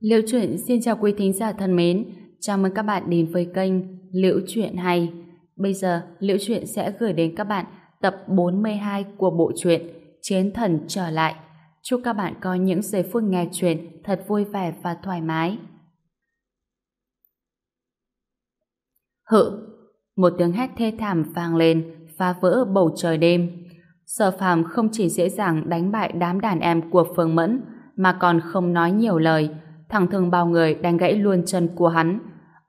Liễu truyện xin chào quý thính giả thân mến, chào mừng các bạn đến với kênh Liễu truyện hay. Bây giờ, Liễu truyện sẽ gửi đến các bạn tập 42 của bộ truyện Chiến thần trở lại. Chúc các bạn có những giây phút nghe truyện thật vui vẻ và thoải mái. Hự! Một tiếng hét thê thảm vang lên, phá vỡ bầu trời đêm. Sở phàm không chỉ dễ dàng đánh bại đám đàn em của Phương Mẫn, mà còn không nói nhiều lời, thẳng thường bao người đánh gãy luôn chân của hắn.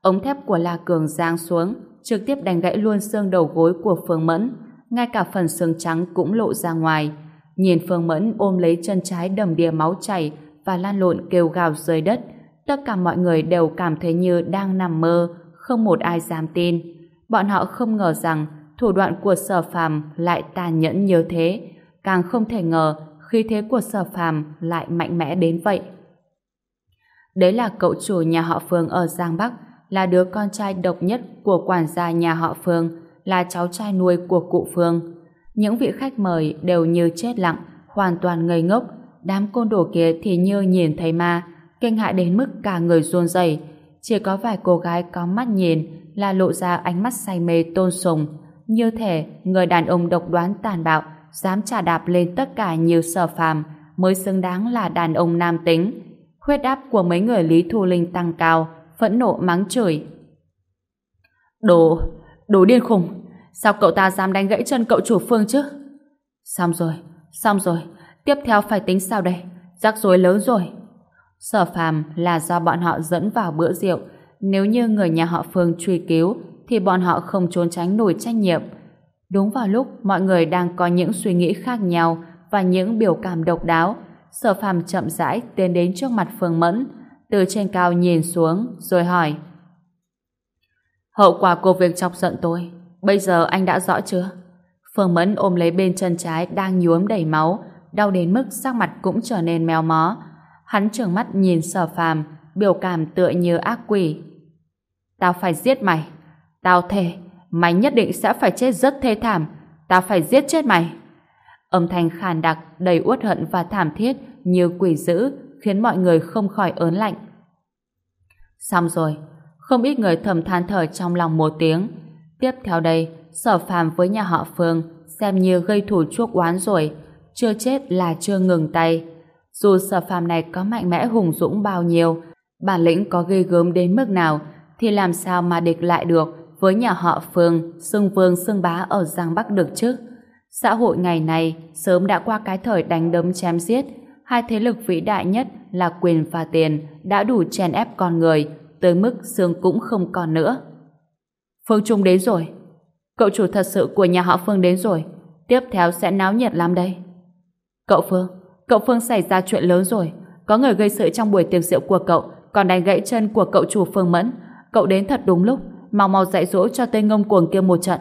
Ống thép của La Cường giang xuống, trực tiếp đánh gãy luôn xương đầu gối của Phương Mẫn, ngay cả phần xương trắng cũng lộ ra ngoài. Nhìn Phương Mẫn ôm lấy chân trái đầm đìa máu chảy và lan lộn kêu gào rơi đất, tất cả mọi người đều cảm thấy như đang nằm mơ, không một ai dám tin. Bọn họ không ngờ rằng thủ đoạn của sở phàm lại tàn nhẫn như thế, càng không thể ngờ khí thế của sở phàm lại mạnh mẽ đến vậy. Đấy là cậu chủ nhà họ Phương ở Giang Bắc, là đứa con trai độc nhất của quản gia nhà họ Phương, là cháu trai nuôi của cụ Phương. Những vị khách mời đều như chết lặng, hoàn toàn ngây ngốc. Đám côn đồ kia thì như nhìn thấy ma, kinh hại đến mức cả người run rẩy. Chỉ có vài cô gái có mắt nhìn là lộ ra ánh mắt say mê tôn sùng. Như thể người đàn ông độc đoán tàn bạo dám trả đạp lên tất cả như sở phàm mới xứng đáng là đàn ông nam tính huyết áp của mấy người Lý Thu Linh tăng cao, phẫn nộ mắng chửi. Đồ, đồ điên khùng, sao cậu ta dám đánh gãy chân cậu chủ phương chứ? Xong rồi, xong rồi, tiếp theo phải tính sao đây? Rắc rối lớn rồi. Sở phàm là do bọn họ dẫn vào bữa rượu, nếu như người nhà họ Phương truy cứu thì bọn họ không trốn tránh nổi trách nhiệm. Đúng vào lúc mọi người đang có những suy nghĩ khác nhau và những biểu cảm độc đáo, Sở phàm chậm rãi tiến đến trước mặt Phương Mẫn, từ trên cao nhìn xuống, rồi hỏi. Hậu quả của việc chọc giận tôi, bây giờ anh đã rõ chưa? Phương Mẫn ôm lấy bên chân trái đang nhuốm đầy máu, đau đến mức sắc mặt cũng trở nên mèo mó. Hắn trừng mắt nhìn sở phàm, biểu cảm tựa như ác quỷ. Tao phải giết mày. Tao thề, mày nhất định sẽ phải chết rất thê thảm. Tao phải giết chết mày. Âm thanh khàn đặc, đầy uất hận và thảm thiết như quỷ dữ khiến mọi người không khỏi ớn lạnh. Xong rồi, không ít người thầm than thở trong lòng một tiếng. Tiếp theo đây, sở phàm với nhà họ Phương xem như gây thủ chuốc oán rồi, chưa chết là chưa ngừng tay. Dù sở phàm này có mạnh mẽ hùng dũng bao nhiêu, bản lĩnh có ghê gớm đến mức nào, thì làm sao mà địch lại được với nhà họ Phương, xưng vương xưng bá ở Giang Bắc được chứ? Xã hội ngày này sớm đã qua cái thời đánh đấm chém giết, hai thế lực vĩ đại nhất là quyền và tiền đã đủ chèn ép con người, tới mức xương cũng không còn nữa. Phương Trung đến rồi. Cậu chủ thật sự của nhà họ Phương đến rồi. Tiếp theo sẽ náo nhiệt lắm đây. Cậu Phương, cậu Phương xảy ra chuyện lớn rồi. Có người gây sự trong buổi tiệc rượu của cậu, còn đánh gãy chân của cậu chủ Phương Mẫn. Cậu đến thật đúng lúc, mau mau dạy dỗ cho tên ngông cuồng kia một trận.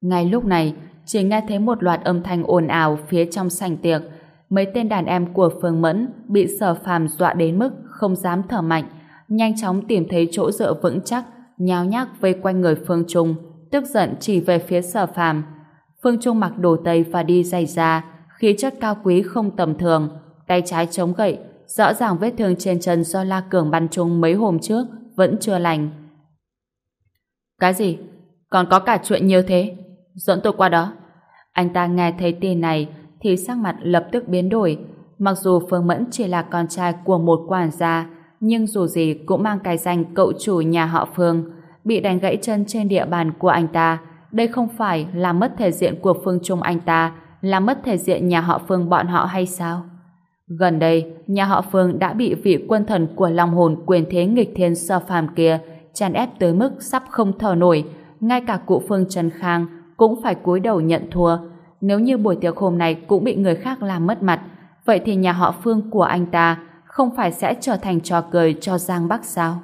Ngay lúc này, chỉ nghe thấy một loạt âm thanh ồn ào phía trong sảnh tiệc. Mấy tên đàn em của Phương Mẫn bị sở phàm dọa đến mức không dám thở mạnh, nhanh chóng tìm thấy chỗ dựa vững chắc, nháo nhác vây quanh người Phương Trung, tức giận chỉ về phía sở phàm. Phương Trung mặc đồ tây và đi giày da, khí chất cao quý không tầm thường, tay trái chống gậy, rõ ràng vết thương trên chân do La Cường bắn trúng mấy hôm trước vẫn chưa lành. Cái gì? Còn có cả chuyện như thế? Dẫn tôi qua đó. Anh ta nghe thấy tin này thì sắc mặt lập tức biến đổi. Mặc dù Phương Mẫn chỉ là con trai của một quản gia, nhưng dù gì cũng mang cái danh cậu chủ nhà họ Phương. Bị đánh gãy chân trên địa bàn của anh ta, đây không phải là mất thể diện của Phương Trung anh ta, là mất thể diện nhà họ Phương bọn họ hay sao? Gần đây, nhà họ Phương đã bị vị quân thần của Long Hồn quyền thế nghịch thiên sơ phàm kia chèn ép tới mức sắp không thở nổi. Ngay cả cụ Phương Trần Khang cũng phải cúi đầu nhận thua. Nếu như buổi tiệc hôm nay cũng bị người khác làm mất mặt, vậy thì nhà họ Phương của anh ta không phải sẽ trở thành trò cười cho Giang Bắc sao?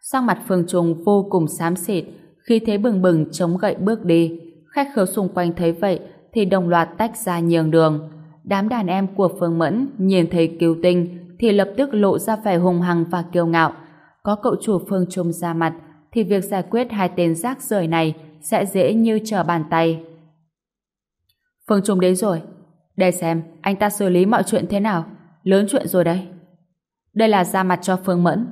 Sang mặt Phương Trung vô cùng xám xịt, khi thế bừng bừng chống gậy bước đi. Khách khứa xung quanh thấy vậy thì đồng loạt tách ra nhường đường. Đám đàn em của Phương Mẫn nhìn thấy cứu tinh thì lập tức lộ ra vẻ hùng hăng và kiêu ngạo. Có cậu chủ Phương Trung ra mặt thì việc giải quyết hai tên rác rưởi này sẽ dễ như trở bàn tay. Phương Trung đến rồi. Để xem anh ta xử lý mọi chuyện thế nào. Lớn chuyện rồi đấy. Đây là ra mặt cho Phương Mẫn.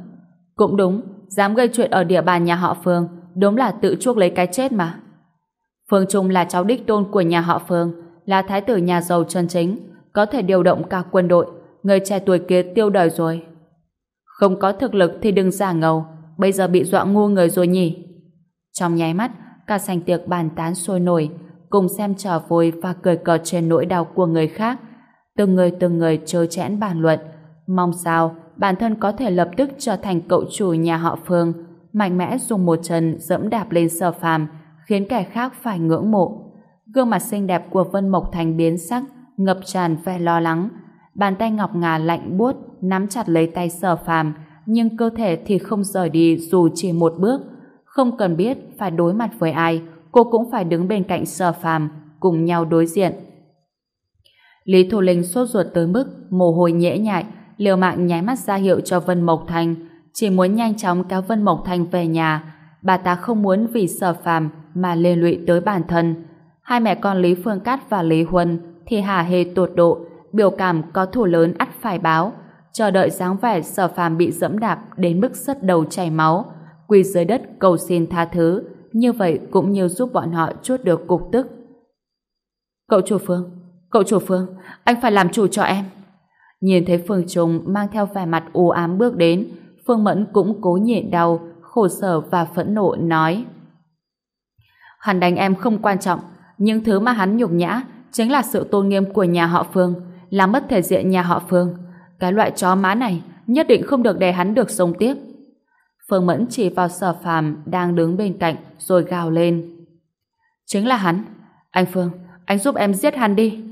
Cũng đúng, dám gây chuyện ở địa bàn nhà họ Phương, đúng là tự chuốc lấy cái chết mà. Phương Trung là cháu đích tôn của nhà họ Phương, là thái tử nhà giàu chân chính, có thể điều động cả quân đội, người trẻ tuổi kia tiêu đời rồi. Không có thực lực thì đừng giả ngầu, bây giờ bị dọa ngu người rồi nhỉ. Trong nháy mắt, cả sành tiệc bàn tán sôi nổi, cùng xem trò vui và cười cợt trên nỗi đau của người khác. Từng người từng người trơ chẽn bàn luận, mong sao bản thân có thể lập tức trở thành cậu chủ nhà họ Phương, mạnh mẽ dùng một chân dẫm đạp lên sở phàm, khiến kẻ khác phải ngưỡng mộ. Gương mặt xinh đẹp của Vân Mộc Thành biến sắc, ngập tràn vẻ lo lắng. Bàn tay ngọc ngà lạnh buốt nắm chặt lấy tay sở phàm, nhưng cơ thể thì không rời đi dù chỉ một bước. Không cần biết phải đối mặt với ai, cô cũng phải đứng bên cạnh sở phàm, cùng nhau đối diện. Lý Thu Linh sốt ruột tới mức mồ hôi nhễ nhại, liều mạng nháy mắt ra hiệu cho Vân Mộc Thành, chỉ muốn nhanh chóng kéo Vân Mộc Thành về nhà. Bà ta không muốn vì sở phàm mà liên lụy tới bản thân. Hai mẹ con Lý Phương Cát và Lý Huân thì hả hề tột độ, biểu cảm có thủ lớn ắt phải báo, chờ đợi dáng vẻ sở phàm bị dẫm đạp đến mức sất đầu chảy máu, quỳ dưới đất cầu xin tha thứ, như vậy cũng như giúp bọn họ chuốt được cục tức. Cậu chủ Phương, cậu chủ Phương, anh phải làm chủ cho em. Nhìn thấy Phương Trung mang theo vẻ mặt u ám bước đến, Phương Mẫn cũng cố nhịn đau, khổ sở và phẫn nộ nói Hắn đánh em không quan trọng, nhưng thứ mà hắn nhục nhã chính là sự tôn nghiêm của nhà họ Phương, làm mất thể diện nhà họ Phương. Cái loại chó má này nhất định không được để hắn được sống tiếp. Phương Mẫn chỉ vào sở phàm đang đứng bên cạnh rồi gào lên. Chính là hắn. Anh Phương, anh giúp em giết hắn đi.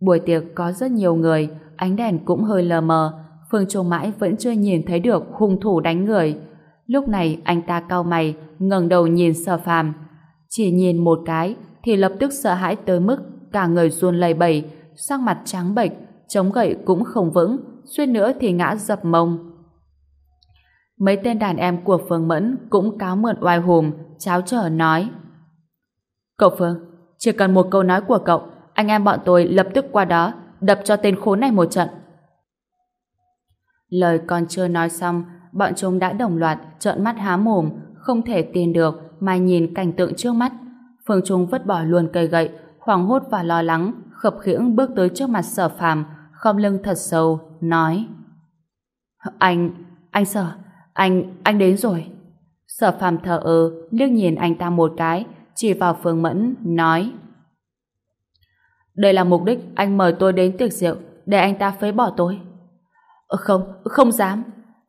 Buổi tiệc có rất nhiều người, ánh đèn cũng hơi lờ mờ. Phương Châu mãi vẫn chưa nhìn thấy được hung thủ đánh người. Lúc này anh ta cau mày, ngẩng đầu nhìn sở phàm. Chỉ nhìn một cái thì lập tức sợ hãi tới mức cả người run lẩy bẩy, sắc mặt trắng bệch, chống gậy cũng không vững, suýt nữa thì ngã dập mông. Mấy tên đàn em của Phương Mẫn cũng cáo mượn oai hùm, cháo trở nói. Cậu Phương, chỉ cần một câu nói của cậu, anh em bọn tôi lập tức qua đó, đập cho tên khốn này một trận. Lời còn chưa nói xong, bọn chúng đã đồng loạt trợn mắt há mồm, không thể tin được mà nhìn cảnh tượng trước mắt. Phương Trung vứt bỏ luôn cây gậy, hoảng hốt và lo lắng, khập khiễng bước tới trước mặt sở phàm, khom lưng thật sâu, nói Anh, anh sở, anh, anh đến rồi. Sở phàm thở ơ, liếc nhìn anh ta một cái, chỉ vào Phương Mẫn, nói Đây là mục đích anh mời tôi đến tiệc rượu, để anh ta phế bỏ tôi. Ờ, không, không dám.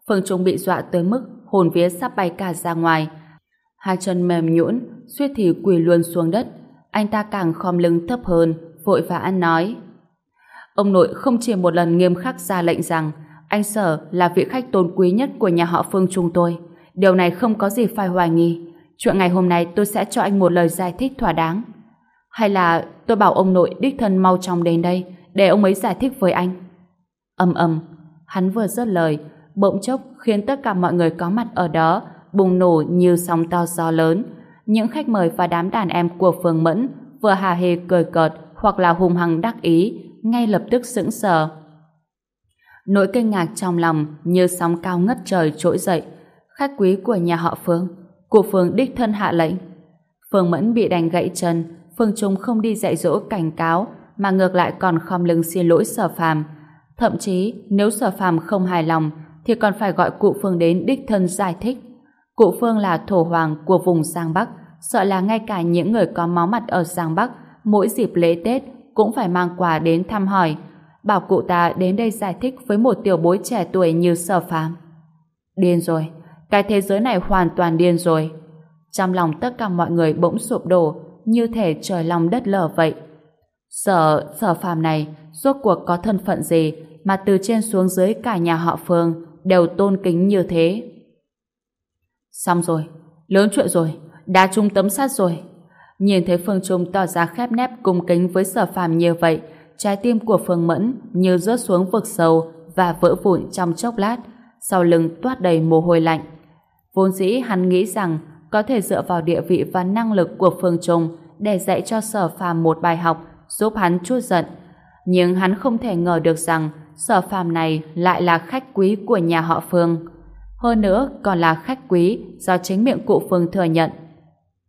Phương Trung bị dọa tới mức hồn vía sắp bay cả ra ngoài. Hai chân mềm nhũn, suýt thì quỳ luôn xuống đất. Anh ta càng khom lưng thấp hơn, vội vã nói. Ông nội không chỉ một lần nghiêm khắc ra lệnh rằng anh Sở là vị khách tôn quý nhất của nhà họ Phương chúng tôi. Điều này không có gì phải hoài nghi. Chuyện ngày hôm nay tôi sẽ cho anh một lời giải thích thỏa đáng. Hay là tôi bảo ông nội đích thân mau chóng đến đây để ông ấy giải thích với anh. Âm âm, hắn vừa dứt lời, bỗng chốc khiến tất cả mọi người có mặt ở đó bùng nổ như sóng to gió lớn. Những khách mời và đám đàn em của Phương Mẫn vừa hà hê cười cợt hoặc là hung hăng đắc ý, ngay lập tức sững sờ. Nỗi kinh ngạc trong lòng như sóng cao ngất trời trỗi dậy. Khách quý của nhà họ Phương, của Phương đích thân hạ lệnh. Phương Mẫn bị đánh gãy chân, Phương Trung không đi dạy dỗ cảnh cáo, mà ngược lại còn khom lưng xin lỗi sở phàm. Thậm chí, nếu sở phàm không hài lòng, thì còn phải gọi cụ Phương đến đích thân giải thích. Cụ Phương là thổ hoàng của vùng Giang Bắc, sợ là ngay cả những người có máu mặt ở Giang Bắc, mỗi dịp lễ Tết cũng phải mang quà đến thăm hỏi, bảo cụ ta đến đây giải thích với một tiểu bối trẻ tuổi như sở phàm. Điên rồi, cái thế giới này hoàn toàn điên rồi. Trong lòng tất cả mọi người bỗng sụp đổ, như thể trời lòng đất lở vậy. Sở, sở phàm này, rốt cuộc có thân phận gì mà từ trên xuống dưới cả nhà họ Phương đều tôn kính như thế. Xong rồi, lớn chuyện rồi, đã trung tấm sát rồi. Nhìn thấy Phương Trung tỏ ra khép nép cung kính với sở phàm như vậy, trái tim của Phương Mẫn như rớt xuống vực sâu và vỡ vụn trong chốc lát, sau lưng toát đầy mồ hôi lạnh. Vốn dĩ hắn nghĩ rằng có thể dựa vào địa vị và năng lực của Phương Trung để dạy cho sở phàm một bài học giúp hắn chút giận. Nhưng hắn không thể ngờ được rằng sở phàm này lại là khách quý của nhà họ Phương. Hơn nữa còn là khách quý do chính miệng cụ Phương thừa nhận.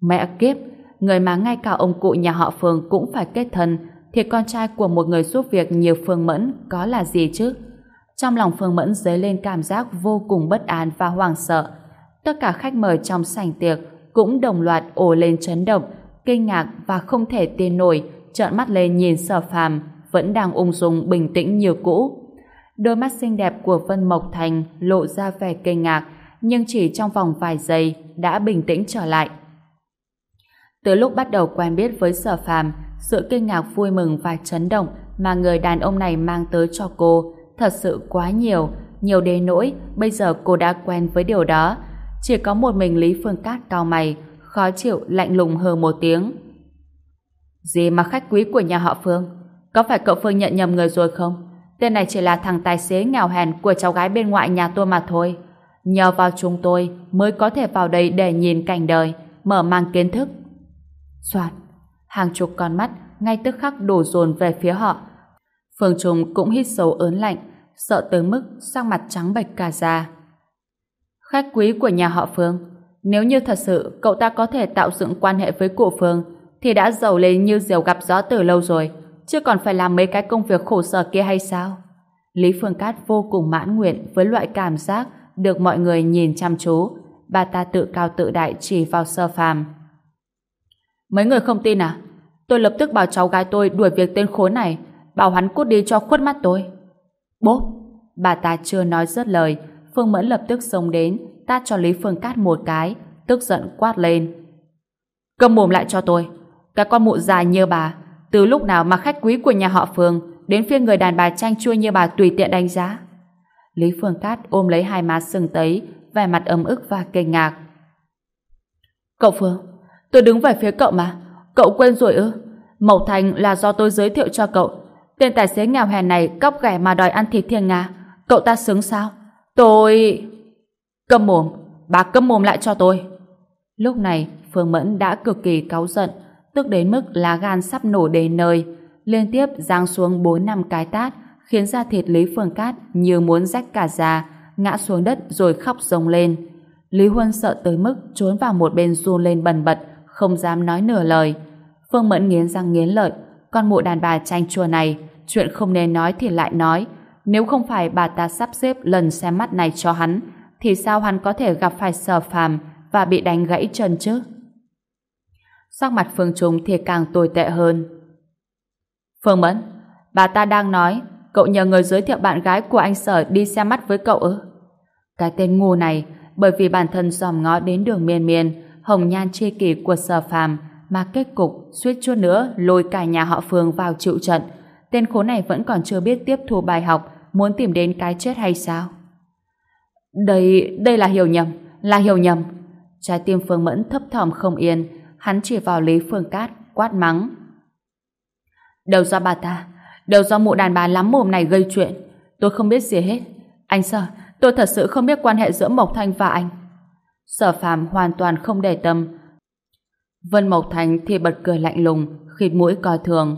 Mẹ kiếp, người mà ngay cả ông cụ nhà họ Phương cũng phải kết thân thì con trai của một người giúp việc như Phương Mẫn có là gì chứ? Trong lòng Phương Mẫn dấy lên cảm giác vô cùng bất an và hoảng sợ. Tất cả khách mời trong sảnh tiệc cũng đồng loạt ồ lên chấn động, kinh ngạc và không thể tin nổi, trợn mắt lên nhìn sở phàm, vẫn đang ung dung bình tĩnh như cũ. Đôi mắt xinh đẹp của Vân Mộc Thành lộ ra vẻ kinh ngạc, nhưng chỉ trong vòng vài giây đã bình tĩnh trở lại. Từ lúc bắt đầu quen biết với sở phàm, sự kinh ngạc vui mừng và chấn động mà người đàn ông này mang tới cho cô thật sự quá nhiều, nhiều đến nỗi bây giờ cô đã quen với điều đó. Chỉ có một mình Lý Phương Cát cao mày, khó chịu lạnh lùng hờ một tiếng. Gì mà khách quý của nhà họ Phương? Có phải cậu Phương nhận nhầm người rồi không? Tên này chỉ là thằng tài xế nghèo hèn của cháu gái bên ngoại nhà tôi mà thôi. Nhờ vào chúng tôi mới có thể vào đây để nhìn cảnh đời, mở mang kiến thức. Soạn, hàng chục con mắt ngay tức khắc đổ dồn về phía họ. Phương Trung cũng hít sâu ớn lạnh, sợ tới mức sang mặt trắng bệch cả da. Khách quý của nhà họ Phương, nếu như thật sự cậu ta có thể tạo dựng quan hệ với cụ Phương, thì đã giàu lên như diều gặp gió từ lâu rồi, chứ còn phải làm mấy cái công việc khổ sở kia hay sao? Lý Phương Cát vô cùng mãn nguyện với loại cảm giác được mọi người nhìn chăm chú. Bà ta tự cao tự đại chỉ vào sơ phàm. Mấy người không tin à? Tôi lập tức bảo cháu gái tôi đuổi việc tên khốn này, bảo hắn cút đi cho khuất mắt tôi. Bốp! Bà ta chưa nói dứt lời, Phương Mẫn lập tức xông đến, tát cho Lý Phương Cát một cái, tức giận quát lên. Cầm mồm lại cho tôi. Cái con mụ già như bà, từ lúc nào mà khách quý của nhà họ Phương đến phiên người đàn bà chanh chua như bà tùy tiện đánh giá. Lý Phương Cát ôm lấy hai má sưng tấy, vẻ mặt ấm ức và kinh ngạc. Cậu Phương, tôi đứng về phía cậu mà, cậu quên rồi ư? mậu Thành là do tôi giới thiệu cho cậu. Tên tài xế nghèo hèn này cóc ghẻ mà đòi ăn thịt thiên nga. À. Cậu ta xứng sao? Tôi... Câm mồm, bà câm mồm lại cho tôi. Lúc này, Phương Mẫn đã cực kỳ cáu giận, tức đến mức lá gan sắp nổ đến nơi, liên tiếp giang xuống bốn năm cái tát, khiến da thịt Lý Phương Cát như muốn rách cả da, ngã xuống đất rồi khóc rồng lên. Lý Huân sợ tới mức trốn vào một bên run lên bần bật, không dám nói nửa lời. Phương Mẫn nghiến răng nghiến lợi, con mụ đàn bà tranh chua này, chuyện không nên nói thì lại nói. Nếu không phải bà ta sắp xếp lần xem mắt này cho hắn, thì sao hắn có thể gặp phải sở phàm và bị đánh gãy chân chứ? Sắc mặt Phương Trung thì càng tồi tệ hơn. Phương Mẫn, bà ta đang nói cậu nhờ người giới thiệu bạn gái của anh Sở đi xem mắt với cậu ư? Cái tên ngu này, bởi vì bản thân dòm ngó đến đường miên miên, hồng nhan chi kỷ của Sở Phàm mà kết cục suýt chút nữa lôi cả nhà họ Phương vào chịu trận. Tên khốn này vẫn còn chưa biết tiếp thu bài học, muốn tìm đến cái chết hay sao? Đây, đây là hiểu nhầm, là hiểu nhầm. Trái tim Phương Mẫn thấp thỏm không yên, hắn chỉ vào Lý Phương Cát, quát mắng. Đều do bà ta, đều do mụ đàn bà lắm mồm này gây chuyện. Tôi không biết gì hết. Anh sợ, tôi thật sự không biết quan hệ giữa Mộc Thanh và anh. Sở phàm hoàn toàn không để tâm. Vân Mộc Thành thì bật cười lạnh lùng, khịt mũi coi thường.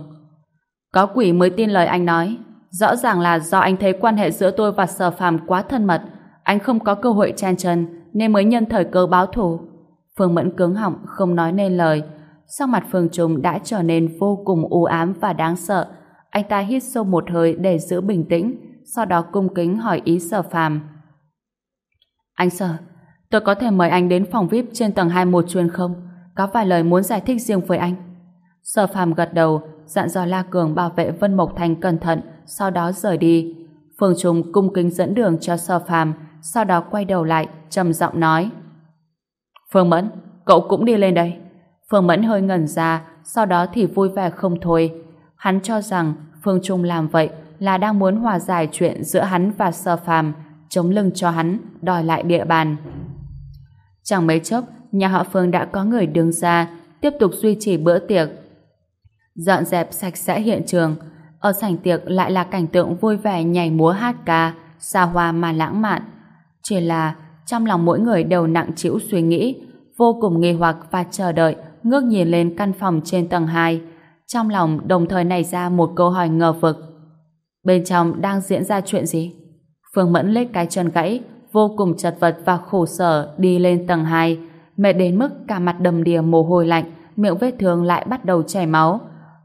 Có quỷ mới tin lời anh nói. Rõ ràng là do anh thấy quan hệ giữa tôi và sở phàm quá thân mật. Anh không có cơ hội chen chân, nên mới nhân thời cơ báo thù. Phương Mẫn cứng họng không nói nên lời. Sắc mặt Phương Trung đã trở nên vô cùng u ám và đáng sợ. Anh ta hít sâu một hơi để giữ bình tĩnh, sau đó cung kính hỏi ý sở phàm. Anh sở, tôi có thể mời anh đến phòng VIP trên tầng 21 chuyên không? Có vài lời muốn giải thích riêng với anh. Sở phàm gật đầu, dặn dò La Cường bảo vệ Vân Mộc Thành cẩn thận, sau đó rời đi. Phương Trung cung kính dẫn đường cho sở phàm, sau đó quay đầu lại, trầm giọng nói. Phương Mẫn, cậu cũng đi lên đây. Phương Mẫn hơi ngẩn ra, sau đó thì vui vẻ không thôi. Hắn cho rằng Phương Trung làm vậy là đang muốn hòa giải chuyện giữa hắn và Sơ Phàm, chống lưng cho hắn, đòi lại địa bàn. Chẳng mấy chốc, nhà họ Phương đã có người đứng ra, tiếp tục duy trì bữa tiệc. Dọn dẹp sạch sẽ hiện trường, ở sảnh tiệc lại là cảnh tượng vui vẻ nhảy múa hát ca, xa hoa mà lãng mạn. Chỉ là trong lòng mỗi người đều nặng trĩu suy nghĩ, vô cùng nghi hoặc và chờ đợi, ngước nhìn lên căn phòng trên tầng 2. Trong lòng đồng thời nảy ra một câu hỏi ngờ vực. Bên trong đang diễn ra chuyện gì? Phương Mẫn lết cái chân gãy, vô cùng chật vật và khổ sở đi lên tầng 2, mệt đến mức cả mặt đầm đìa mồ hôi lạnh, miệng vết thương lại bắt đầu chảy máu.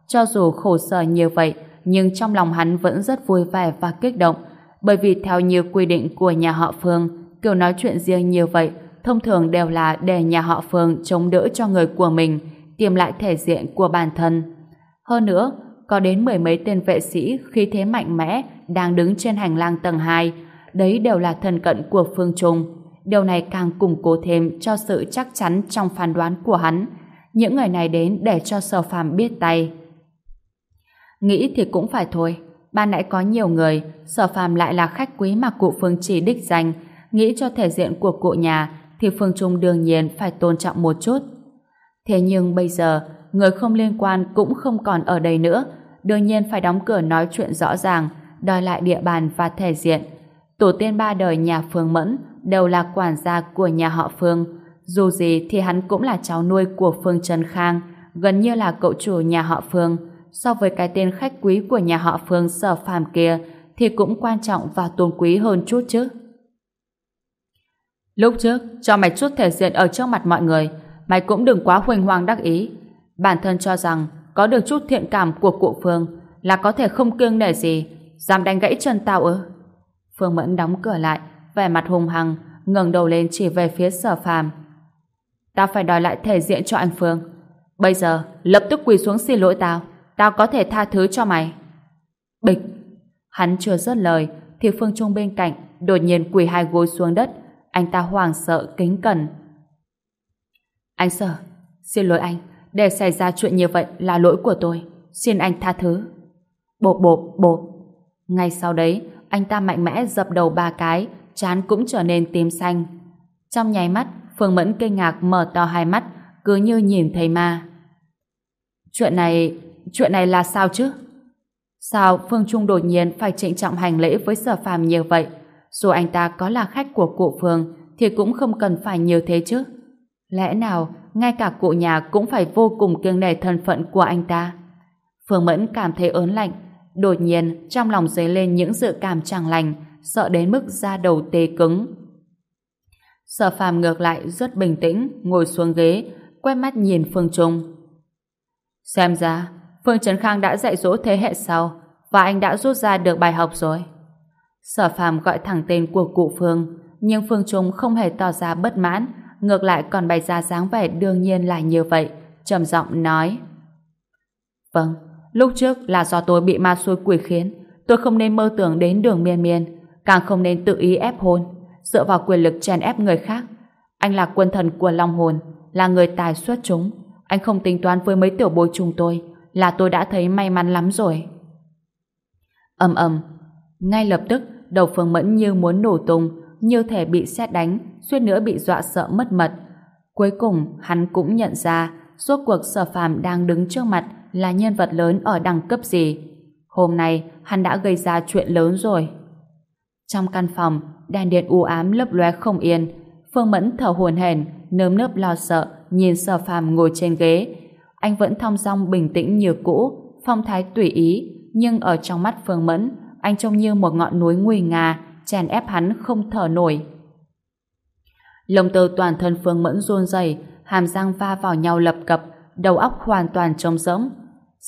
Cho dù khổ sở như vậy, nhưng trong lòng hắn vẫn rất vui vẻ và kích động, bởi vì theo như quy định của nhà họ Phương, kiểu nói chuyện riêng như vậy thông thường đều là để nhà họ Phương chống đỡ cho người của mình, tìm lại thể diện của bản thân. Hơn nữa, có đến mười mấy tên vệ sĩ khí thế mạnh mẽ đang đứng trên hành lang tầng 2, đấy đều là thân cận của Phương Trung. Điều này càng củng cố thêm cho sự chắc chắn trong phán đoán của hắn. Những người này đến để cho sở phàm biết tay. Nghĩ thì cũng phải thôi. Ban nãy có nhiều người, sở phàm lại là khách quý mà cụ Phương chỉ đích danh, nghĩ cho thể diện của cụ nhà thì Phương Trung đương nhiên phải tôn trọng một chút. Thế nhưng bây giờ, người không liên quan cũng không còn ở đây nữa, đương nhiên phải đóng cửa nói chuyện rõ ràng, đòi lại địa bàn và thể diện. Tổ tiên ba đời nhà Phương Mẫn đều là quản gia của nhà họ Phương. Dù gì thì hắn cũng là cháu nuôi của Phương Trần Khang, gần như là cậu chủ nhà họ Phương. So với cái tên khách quý của nhà họ Phương sở phàm kia thì cũng quan trọng và tôn quý hơn chút chứ. Lúc trước, cho mày chút thể diện ở trước mặt mọi người, mày cũng đừng quá huỳnh hoang đắc ý. Bản thân cho rằng có được chút thiện cảm của cụ Phương là có thể không kiêng nể gì, dám đánh gãy chân tao ư. Phương Mẫn đóng cửa lại, vẻ mặt hùng hăng, ngẩng đầu lên chỉ về phía sở phàm. Tao phải đòi lại thể diện cho anh Phương. Bây giờ, lập tức quỳ xuống xin lỗi tao. Tao có thể tha thứ cho mày. Bịch! Hắn chưa dứt lời, thì Phương Trung bên cạnh đột nhiên quỳ hai gối xuống đất. Anh ta hoảng sợ, kính cẩn. Anh Sở, xin lỗi anh. Để xảy ra chuyện như vậy là lỗi của tôi. Xin anh tha thứ. Bộp bộp bộp. Ngay sau đấy, anh ta mạnh mẽ dập đầu ba cái, chán cũng trở nên tím xanh. Trong nháy mắt, Phương Mẫn kinh ngạc mở to hai mắt, cứ như nhìn thấy ma. Chuyện này, chuyện này là sao chứ? Sao Phương Trung đột nhiên phải trịnh trọng hành lễ với sở phàm như vậy? Dù anh ta có là khách của cụ Phương, thì cũng không cần phải nhiều thế chứ. Lẽ nào, ngay cả cụ nhà cũng phải vô cùng kiêng nể thân phận của anh ta? Phương Mẫn cảm thấy ớn lạnh, đột nhiên trong lòng dấy lên những dự cảm chẳng lành, sợ đến mức da đầu tê cứng. Sở phàm ngược lại rất bình tĩnh, ngồi xuống ghế, quét mắt nhìn Phương Trung. Xem ra, Phương Trấn Khang đã dạy dỗ thế hệ sau, và anh đã rút ra được bài học rồi. Sở phàm gọi thẳng tên của cụ Phương, nhưng Phương Trung không hề tỏ ra bất mãn, ngược lại còn bày ra dáng vẻ đương nhiên là như vậy, trầm giọng nói. Vâng, lúc trước là do tôi bị ma xui quỷ khiến, tôi không nên mơ tưởng đến đường miên miên, càng không nên tự ý ép hôn, dựa vào quyền lực chèn ép người khác. Anh là quân thần của Long Hồn, là người tài xuất chúng, anh không tính toán với mấy tiểu bối chúng tôi, là tôi đã thấy may mắn lắm rồi. ầm ầm, ngay lập tức đầu Phương Mẫn như muốn nổ tung, như thể bị xét đánh, suýt nữa bị dọa sợ mất mật. Cuối cùng, hắn cũng nhận ra, suốt cuộc sở phàm đang đứng trước mặt là nhân vật lớn ở đẳng cấp gì. Hôm nay, hắn đã gây ra chuyện lớn rồi. Trong căn phòng, đèn điện u ám lấp lóe không yên. Phương Mẫn thở hồn hển, nơm nớp lo sợ, nhìn sở phàm ngồi trên ghế. Anh vẫn thong dong bình tĩnh như cũ, phong thái tùy ý, nhưng ở trong mắt Phương Mẫn, anh trông như một ngọn núi nguy nga, chèn ép hắn không thở nổi. Lồng tơ toàn thân Phương Mẫn run rẩy, hàm răng va vào nhau lập cập, đầu óc hoàn toàn trống rỗng.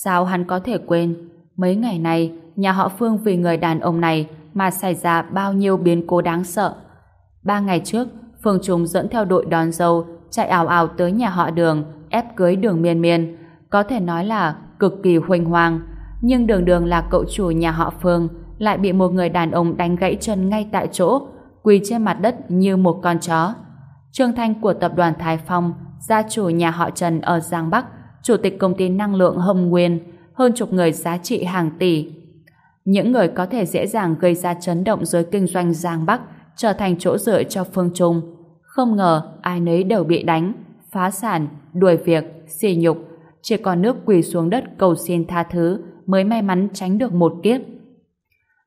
Sao hắn có thể quên? Mấy ngày này, nhà họ Phương vì người đàn ông này mà xảy ra bao nhiêu biến cố đáng sợ. Ba ngày trước, Phương Trung dẫn theo đội đón dâu chạy ảo ảo tới nhà họ đường ép cưới đường miên miên. Có thể nói là cực kỳ huỳnh hoàng. Nhưng đường đường là cậu chủ nhà họ Phương lại bị một người đàn ông đánh gãy chân ngay tại chỗ, quỳ trên mặt đất như một con chó. Trương Thanh của tập đoàn Thái Phong, gia chủ nhà họ Trần ở Giang Bắc, chủ tịch công ty năng lượng Hồng Nguyên, hơn chục người giá trị hàng tỷ. Những người có thể dễ dàng gây ra chấn động giới kinh doanh Giang Bắc trở thành chỗ dựa cho Phương Trung. Không ngờ ai nấy đều bị đánh, phá sản, đuổi việc, xỉ nhục, chỉ còn nước quỳ xuống đất cầu xin tha thứ mới may mắn tránh được một kiếp.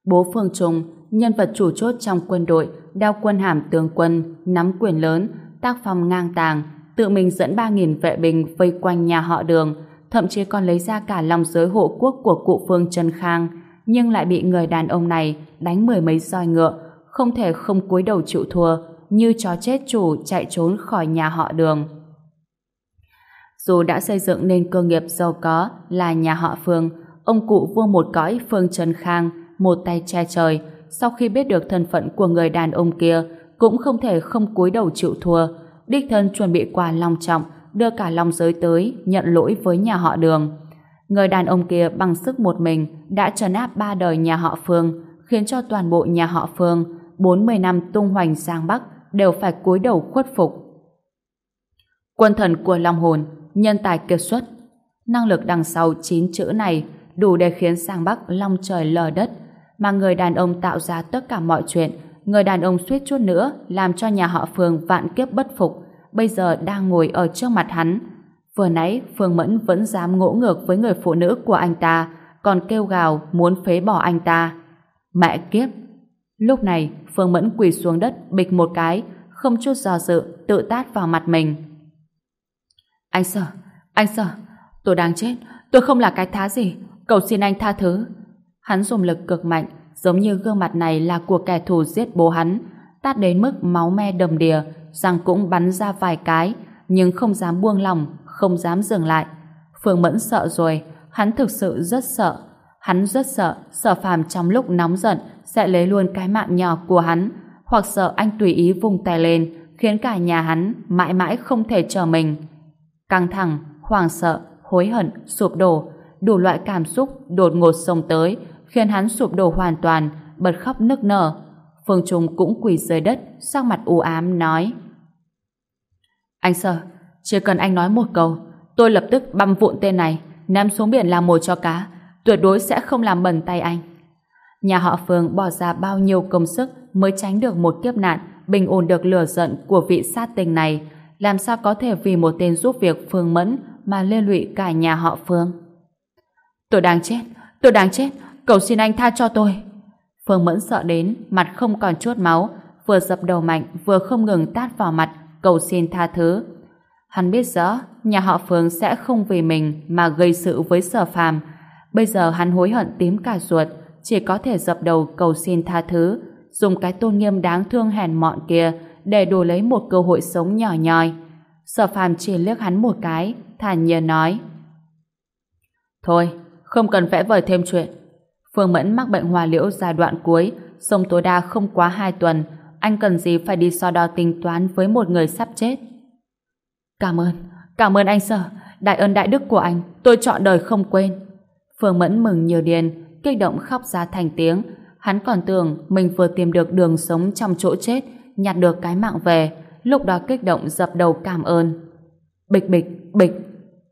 Bố Phương Trung, nhân vật chủ chốt trong quân đội, đeo quân hàm tướng quân, nắm quyền lớn, tác phong ngang tàng, tự mình dẫn 3.000 vệ binh vây quanh nhà họ đường, thậm chí còn lấy ra cả lòng giới hộ quốc của cụ Phương Trần Khang, nhưng lại bị người đàn ông này đánh mười mấy roi ngựa, không thể không cúi đầu chịu thua, như chó chết chủ chạy trốn khỏi nhà họ đường. Dù đã xây dựng nên cơ nghiệp giàu có là nhà họ Phương, ông cụ vua một cõi Phương Trần Khang, một tay che trời, sau khi biết được thân phận của người đàn ông kia, cũng không thể không cúi đầu chịu thua, đích thân chuẩn bị quà long trọng, đưa cả long giới tới nhận lỗi với nhà họ đường. Người đàn ông kia bằng sức một mình đã trấn áp ba đời nhà họ Phương, khiến cho toàn bộ nhà họ Phương 40 năm tung hoành sang Bắc đều phải cúi đầu khuất phục. Quân thần của Long Hồn, nhân tài kiệt xuất, năng lực đằng sau chín chữ này đủ để khiến sang Bắc long trời lở đất, mà người đàn ông tạo ra tất cả mọi chuyện, người đàn ông suýt chút nữa làm cho nhà họ Phương vạn kiếp bất phục, bây giờ đang ngồi ở trước mặt hắn. Vừa nãy Phương Mẫn vẫn dám ngỗ ngược với người phụ nữ của anh ta, còn kêu gào muốn phế bỏ anh ta. Mẹ kiếp! Lúc này, Phương Mẫn quỳ xuống đất bịch một cái, không chút do dự, tự tát vào mặt mình. Anh sợ, anh sợ, tôi đang chết, tôi không là cái thá gì, cầu xin anh tha thứ. Hắn dùng lực cực mạnh, giống như gương mặt này là của kẻ thù giết bố hắn, tát đến mức máu me đầm đìa, rằng cũng bắn ra vài cái, nhưng không dám buông lòng, không dám dừng lại. Phương Mẫn sợ rồi, hắn thực sự rất sợ. Hắn rất sợ, sợ phàm trong lúc nóng giận sẽ lấy luôn cái mạng nhỏ của hắn, hoặc sợ anh tùy ý vùng tay lên, khiến cả nhà hắn mãi mãi không thể chờ mình. Căng thẳng, hoảng sợ, hối hận, sụp đổ, đủ loại cảm xúc đột ngột xông tới, khiến hắn sụp đổ hoàn toàn, bật khóc nức nở. Phương Trung cũng quỳ dưới đất, sắc mặt u ám nói: "Anh sợ, chỉ cần anh nói một câu, tôi lập tức băm vụn tên này, ném xuống biển làm mồi cho cá, tuyệt đối sẽ không làm bẩn tay anh." Nhà họ Phương bỏ ra bao nhiêu công sức mới tránh được một kiếp nạn, bình ổn được lửa giận của vị sát tình này, làm sao có thể vì một tên giúp việc Phương Mẫn mà liên lụy cả nhà họ Phương. Tôi đang chết, tôi đang chết, cầu xin anh tha cho tôi. Phương Mẫn sợ đến, mặt không còn chút máu, vừa dập đầu mạnh, vừa không ngừng tát vào mặt, cầu xin tha thứ. Hắn biết rõ, nhà họ Phương sẽ không vì mình mà gây sự với sở phàm. Bây giờ hắn hối hận tím cả ruột, chỉ có thể dập đầu cầu xin tha thứ, dùng cái tôn nghiêm đáng thương hèn mọn kia để đổi lấy một cơ hội sống nhỏ nhoi. Sở phàm chỉ liếc hắn một cái, thản nhiên nói. Thôi, không cần vẽ vời thêm chuyện. Phương Mẫn mắc bệnh hòa liễu giai đoạn cuối, sống tối đa không quá 2 tuần, anh cần gì phải đi so đo tính toán với một người sắp chết. Cảm ơn, cảm ơn anh sở, đại ơn đại đức của anh, tôi chọn đời không quên. Phương Mẫn mừng nhiều điên, kích động khóc ra thành tiếng, hắn còn tưởng mình vừa tìm được đường sống trong chỗ chết, nhặt được cái mạng về, lúc đó kích động dập đầu cảm ơn. Bịch bịch, bịch,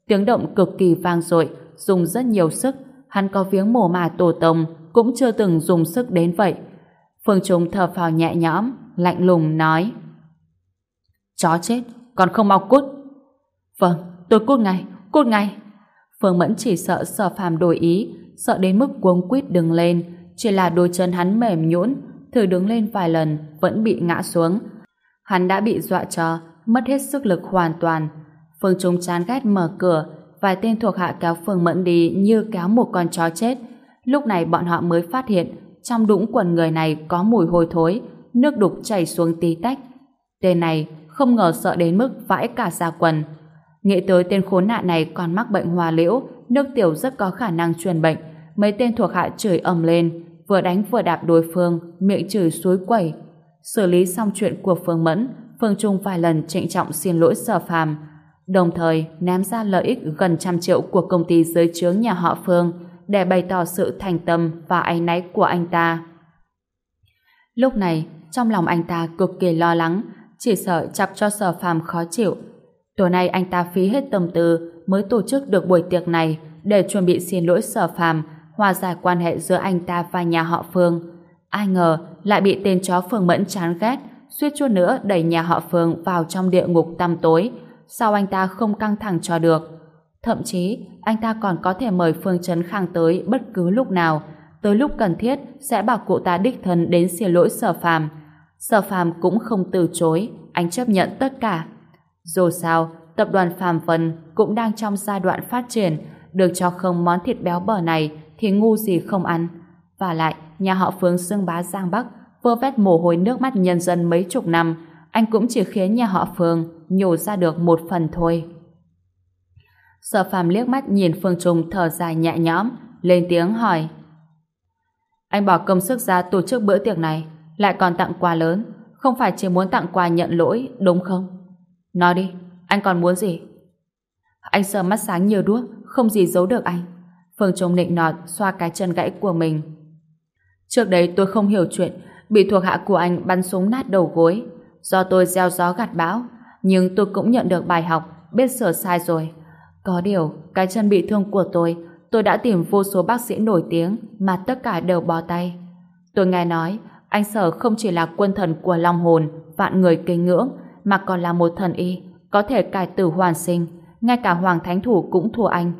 tiếng động cực kỳ vang dội, dùng rất nhiều sức, hắn có viếng mồ mà tổ tông, cũng chưa từng dùng sức đến vậy. Phương Trung thở phào nhẹ nhõm, lạnh lùng nói. Chó chết, còn không mau cút. Vâng, tôi cút ngay, cút ngay. Phương Mẫn chỉ sợ sở phàm đổi ý, sợ đến mức cuống quýt đứng lên, chỉ là đôi chân hắn mềm nhũn, thử đứng lên vài lần vẫn bị ngã xuống. Hắn đã bị dọa cho, mất hết sức lực hoàn toàn. Phương Trung chán ghét mở cửa, vài tên thuộc hạ kéo Phương Mẫn đi như kéo một con chó chết. Lúc này bọn họ mới phát hiện trong đũng quần người này có mùi hôi thối, nước đục chảy xuống tí tách. Tên này không ngờ sợ đến mức vãi cả ra quần. Nghĩ tới tên khốn nạn này còn mắc bệnh hoa liễu, nước tiểu rất có khả năng truyền bệnh. Mấy tên thuộc hạ chửi ầm lên, vừa đánh vừa đạp đối phương, miệng chửi suối quẩy. Xử lý xong chuyện của Phương Mẫn, Phương Trung vài lần trịnh trọng xin lỗi sở phàm, đồng thời ném ra lợi ích gần trăm triệu của công ty dưới trướng nhà họ Phương để bày tỏ sự thành tâm và áy náy của anh ta. Lúc này, trong lòng anh ta cực kỳ lo lắng, chỉ sợ chọc cho sở phàm khó chịu. Tối nay anh ta phí hết tâm tư mới tổ chức được buổi tiệc này để chuẩn bị xin lỗi sở phàm hòa giải quan hệ giữa anh ta và nhà họ Phương. Ai ngờ lại bị tên chó Phương Mẫn chán ghét, suýt chút nữa đẩy nhà họ Phương vào trong địa ngục tăm tối. Sao anh ta không căng thẳng cho được? Thậm chí, anh ta còn có thể mời Phương Trấn Khang tới bất cứ lúc nào. Tới lúc cần thiết, sẽ bảo cụ ta đích thân đến xin lỗi sở phàm. Sở phàm cũng không từ chối, anh chấp nhận tất cả. Dù sao, tập đoàn Phàm Vân cũng đang trong giai đoạn phát triển, được cho không món thịt béo bở này thì ngu gì không ăn. Và lại, nhà họ Phương xưng bá Giang Bắc vơ vét mồ hôi nước mắt nhân dân mấy chục năm, anh cũng chỉ khiến nhà họ Phương nhổ ra được một phần thôi. Sở phàm liếc mắt nhìn Phương Trung thở dài nhẹ nhõm, lên tiếng hỏi. Anh bỏ công sức ra tổ chức bữa tiệc này, lại còn tặng quà lớn, không phải chỉ muốn tặng quà nhận lỗi, đúng không? Nói đi, anh còn muốn gì? Anh sờ mắt sáng nhiều đuốc, không gì giấu được anh. Phương Trung nịnh nọt xoa cái chân gãy của mình. Trước đấy tôi không hiểu chuyện, bị thuộc hạ của anh bắn súng nát đầu gối. Do tôi gieo gió gặt bão, nhưng tôi cũng nhận được bài học, biết sửa sai rồi. Có điều, cái chân bị thương của tôi, tôi đã tìm vô số bác sĩ nổi tiếng mà tất cả đều bó tay. Tôi nghe nói, anh Sở không chỉ là quân thần của long hồn, vạn người kính ngưỡng, mà còn là một thần y, có thể cải tử hoàn sinh. Ngay cả Hoàng Thánh Thủ cũng thua anh.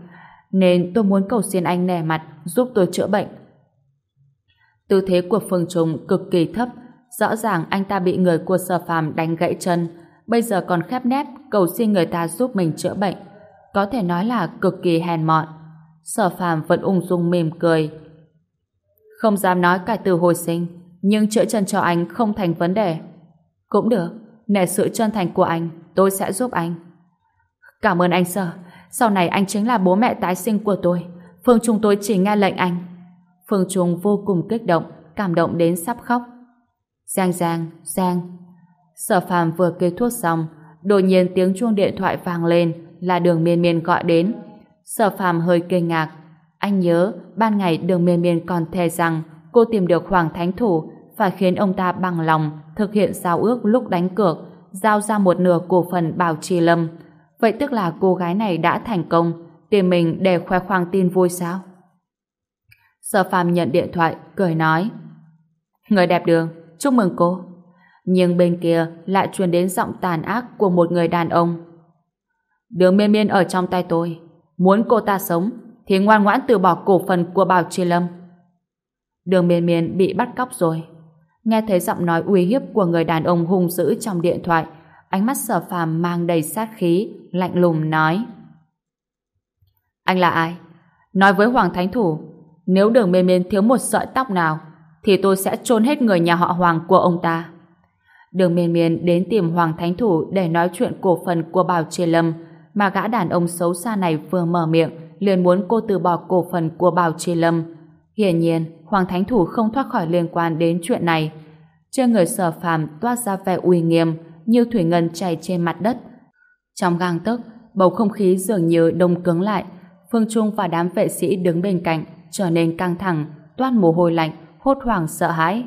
Nên tôi muốn cầu xin anh nẻ mặt giúp tôi chữa bệnh. Tư thế của Phương trùng cực kỳ thấp, rõ ràng anh ta bị người của Sở Phàm đánh gãy chân, bây giờ còn khép nép cầu xin người ta giúp mình chữa bệnh. Có thể nói là cực kỳ hèn mọn. Sở Phàm vẫn ung dung mỉm cười. Không dám nói cải từ hồi sinh, nhưng chữa chân cho anh không thành vấn đề. Cũng được, nể sự chân thành của anh, tôi sẽ giúp anh. Cảm ơn anh Sở, sau này anh chính là bố mẹ tái sinh của tôi. Phương Trung tôi chỉ nghe lệnh anh. Phương Trung vô cùng kích động, cảm động đến sắp khóc. Giang Giang, Giang. Sở phàm vừa kê thuốc xong, đột nhiên tiếng chuông điện thoại vang lên, là đường miên miên gọi đến. Sở phàm hơi kinh ngạc. Anh nhớ, ban ngày đường miên miên còn thề rằng cô tìm được Hoàng Thánh Thủ phải khiến ông ta bằng lòng thực hiện giao ước lúc đánh cược, giao ra một nửa cổ phần Bảo Trì Lâm. Vậy tức là cô gái này đã thành công, tìm mình để khoe khoang tin vui sao? Sở phàm nhận điện thoại, cười nói. Người đẹp đường, chúc mừng cô. Nhưng bên kia lại truyền đến giọng tàn ác của một người đàn ông. Đường miên miên ở trong tay tôi. Muốn cô ta sống, thì ngoan ngoãn từ bỏ cổ phần của Bảo Tri Lâm. Đường miên miên bị bắt cóc rồi. Nghe thấy giọng nói uy hiếp của người đàn ông hung dữ trong điện thoại, ánh mắt sở phàm mang đầy sát khí, lạnh lùng nói. Anh là ai? Nói với Hoàng Thánh Thủ, nếu đường miên miên thiếu một sợi tóc nào, thì tôi sẽ chôn hết người nhà họ Hoàng của ông ta. Đường miên miên đến tìm Hoàng Thánh Thủ để nói chuyện cổ phần của Bảo Trì Lâm, mà gã đàn ông xấu xa này vừa mở miệng liền muốn cô từ bỏ cổ phần của Bảo Trì Lâm. Hiển nhiên, Hoàng Thánh Thủ không thoát khỏi liên quan đến chuyện này. Trên người sở phàm toát ra vẻ uy nghiêm như thủy ngân chảy trên mặt đất. Trong gang tấc, bầu không khí dường như đông cứng lại. Phương Trung và đám vệ sĩ đứng bên cạnh trở nên căng thẳng, toát mồ hôi lạnh, hốt hoảng sợ hãi.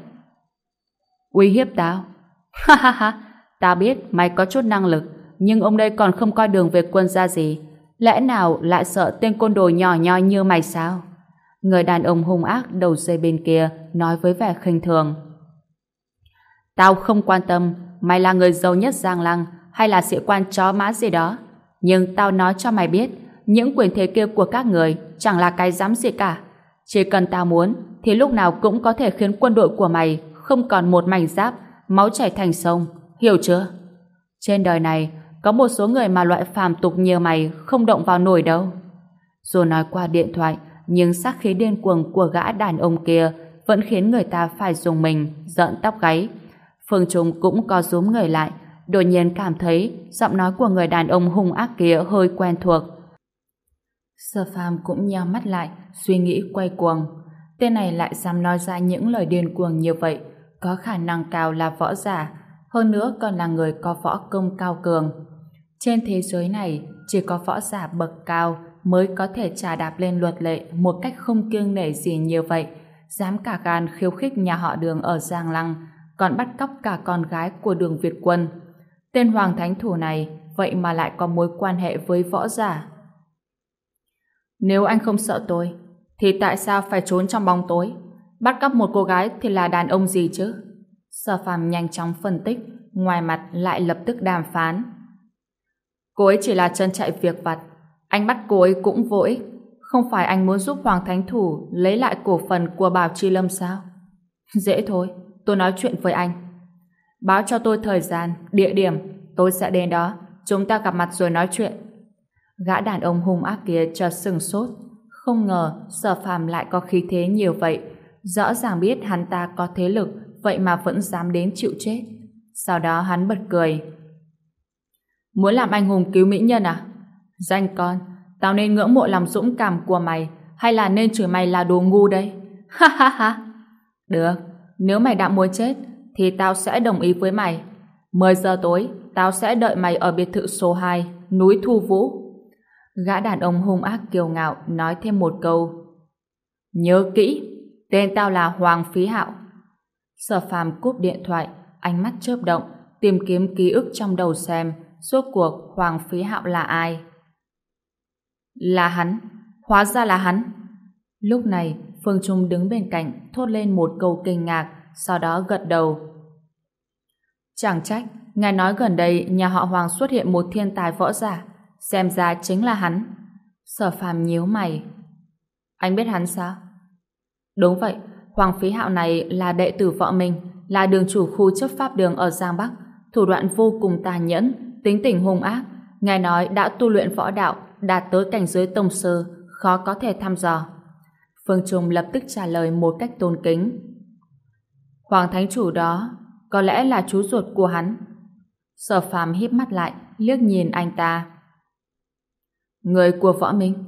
Uy hiếp tao? Ha ha ha, Ta biết mày có chút năng lực, nhưng ông đây còn không coi đường về quân ra gì. Lẽ nào lại sợ tên côn đồ nhỏ nhoi như mày sao? Người đàn ông hung ác đầu dây bên kia nói với vẻ khinh thường. Tao không quan tâm mày là người giàu nhất Giang Lăng hay là sĩ quan chó má gì đó. Nhưng tao nói cho mày biết những quyền thế kia của các người chẳng là cái dám gì cả. Chỉ cần tao muốn thì lúc nào cũng có thể khiến quân đội của mày không còn một mảnh giáp máu chảy thành sông. Hiểu chưa? Trên đời này có một số người mà loại phàm tục như mày không động vào nổi đâu. Dù nói qua điện thoại, nhưng sắc khí điên cuồng của gã đàn ông kia vẫn khiến người ta phải dùng mình, giận tóc gáy. Phương Trung cũng có rúm người lại, đột nhiên cảm thấy giọng nói của người đàn ông hung ác kia hơi quen thuộc. Sở phàm cũng nheo mắt lại, suy nghĩ quay cuồng. Tên này lại dám nói ra những lời điên cuồng như vậy, có khả năng cao là võ giả, hơn nữa còn là người có võ công cao cường. Trên thế giới này, chỉ có võ giả bậc cao mới có thể trà đạp lên luật lệ một cách không kiêng nể gì như vậy, dám cả gan khiêu khích nhà họ đường ở Giang Lăng, còn bắt cóc cả con gái của đường Việt Quân. Tên Hoàng Thánh Thủ này vậy mà lại có mối quan hệ với võ giả. Nếu anh không sợ tôi, thì tại sao phải trốn trong bóng tối? Bắt cóc một cô gái thì là đàn ông gì chứ? Sở phàm nhanh chóng phân tích, ngoài mặt lại lập tức đàm phán. Cô ấy chỉ là chân chạy việc vặt. Anh bắt cô ấy cũng vô ích. Không phải anh muốn giúp Hoàng Thánh Thủ lấy lại cổ phần của Bảo Chi Lâm sao? Dễ thôi, tôi nói chuyện với anh. Báo cho tôi thời gian, địa điểm, tôi sẽ đến đó. Chúng ta gặp mặt rồi nói chuyện. Gã đàn ông hung ác kia chợt sừng sốt. Không ngờ sở phàm lại có khí thế nhiều vậy. Rõ ràng biết hắn ta có thế lực, vậy mà vẫn dám đến chịu chết. Sau đó hắn bật cười. Muốn làm anh hùng cứu mỹ nhân à? Danh con, tao nên ngưỡng mộ lòng dũng cảm của mày, hay là nên chửi mày là đồ ngu đây? Ha ha ha! Được, nếu mày đã muốn chết, thì tao sẽ đồng ý với mày. 10 giờ tối, tao sẽ đợi mày ở biệt thự số 2, núi Thu Vũ. Gã đàn ông hung ác kiêu ngạo nói thêm một câu. Nhớ kỹ, tên tao là Hoàng Phí Hạo. Sở phàm cúp điện thoại, ánh mắt chớp động, tìm kiếm ký ức trong đầu xem suốt cuộc Hoàng Phí Hạo là ai. Là hắn, hóa ra là hắn. Lúc này, Phương Trung đứng bên cạnh thốt lên một câu kinh ngạc, sau đó gật đầu. Chẳng trách, ngài nói gần đây nhà họ Hoàng xuất hiện một thiên tài võ giả, xem ra chính là hắn. Sở phàm nhíu mày. Anh biết hắn sao? Đúng vậy, Hoàng Phí Hạo này là đệ tử võ minh, là đường chủ khu chấp pháp đường ở Giang Bắc, thủ đoạn vô cùng tàn nhẫn, tính tình hung ác. Ngài nói đã tu luyện võ đạo, đạt tới cảnh giới tông sư, khó có thể thăm dò. Phương Trung lập tức trả lời một cách tôn kính. Hoàng Thánh Chủ đó có lẽ là chú ruột của hắn. Sở phàm híp mắt lại, liếc nhìn anh ta. Người của Võ Minh.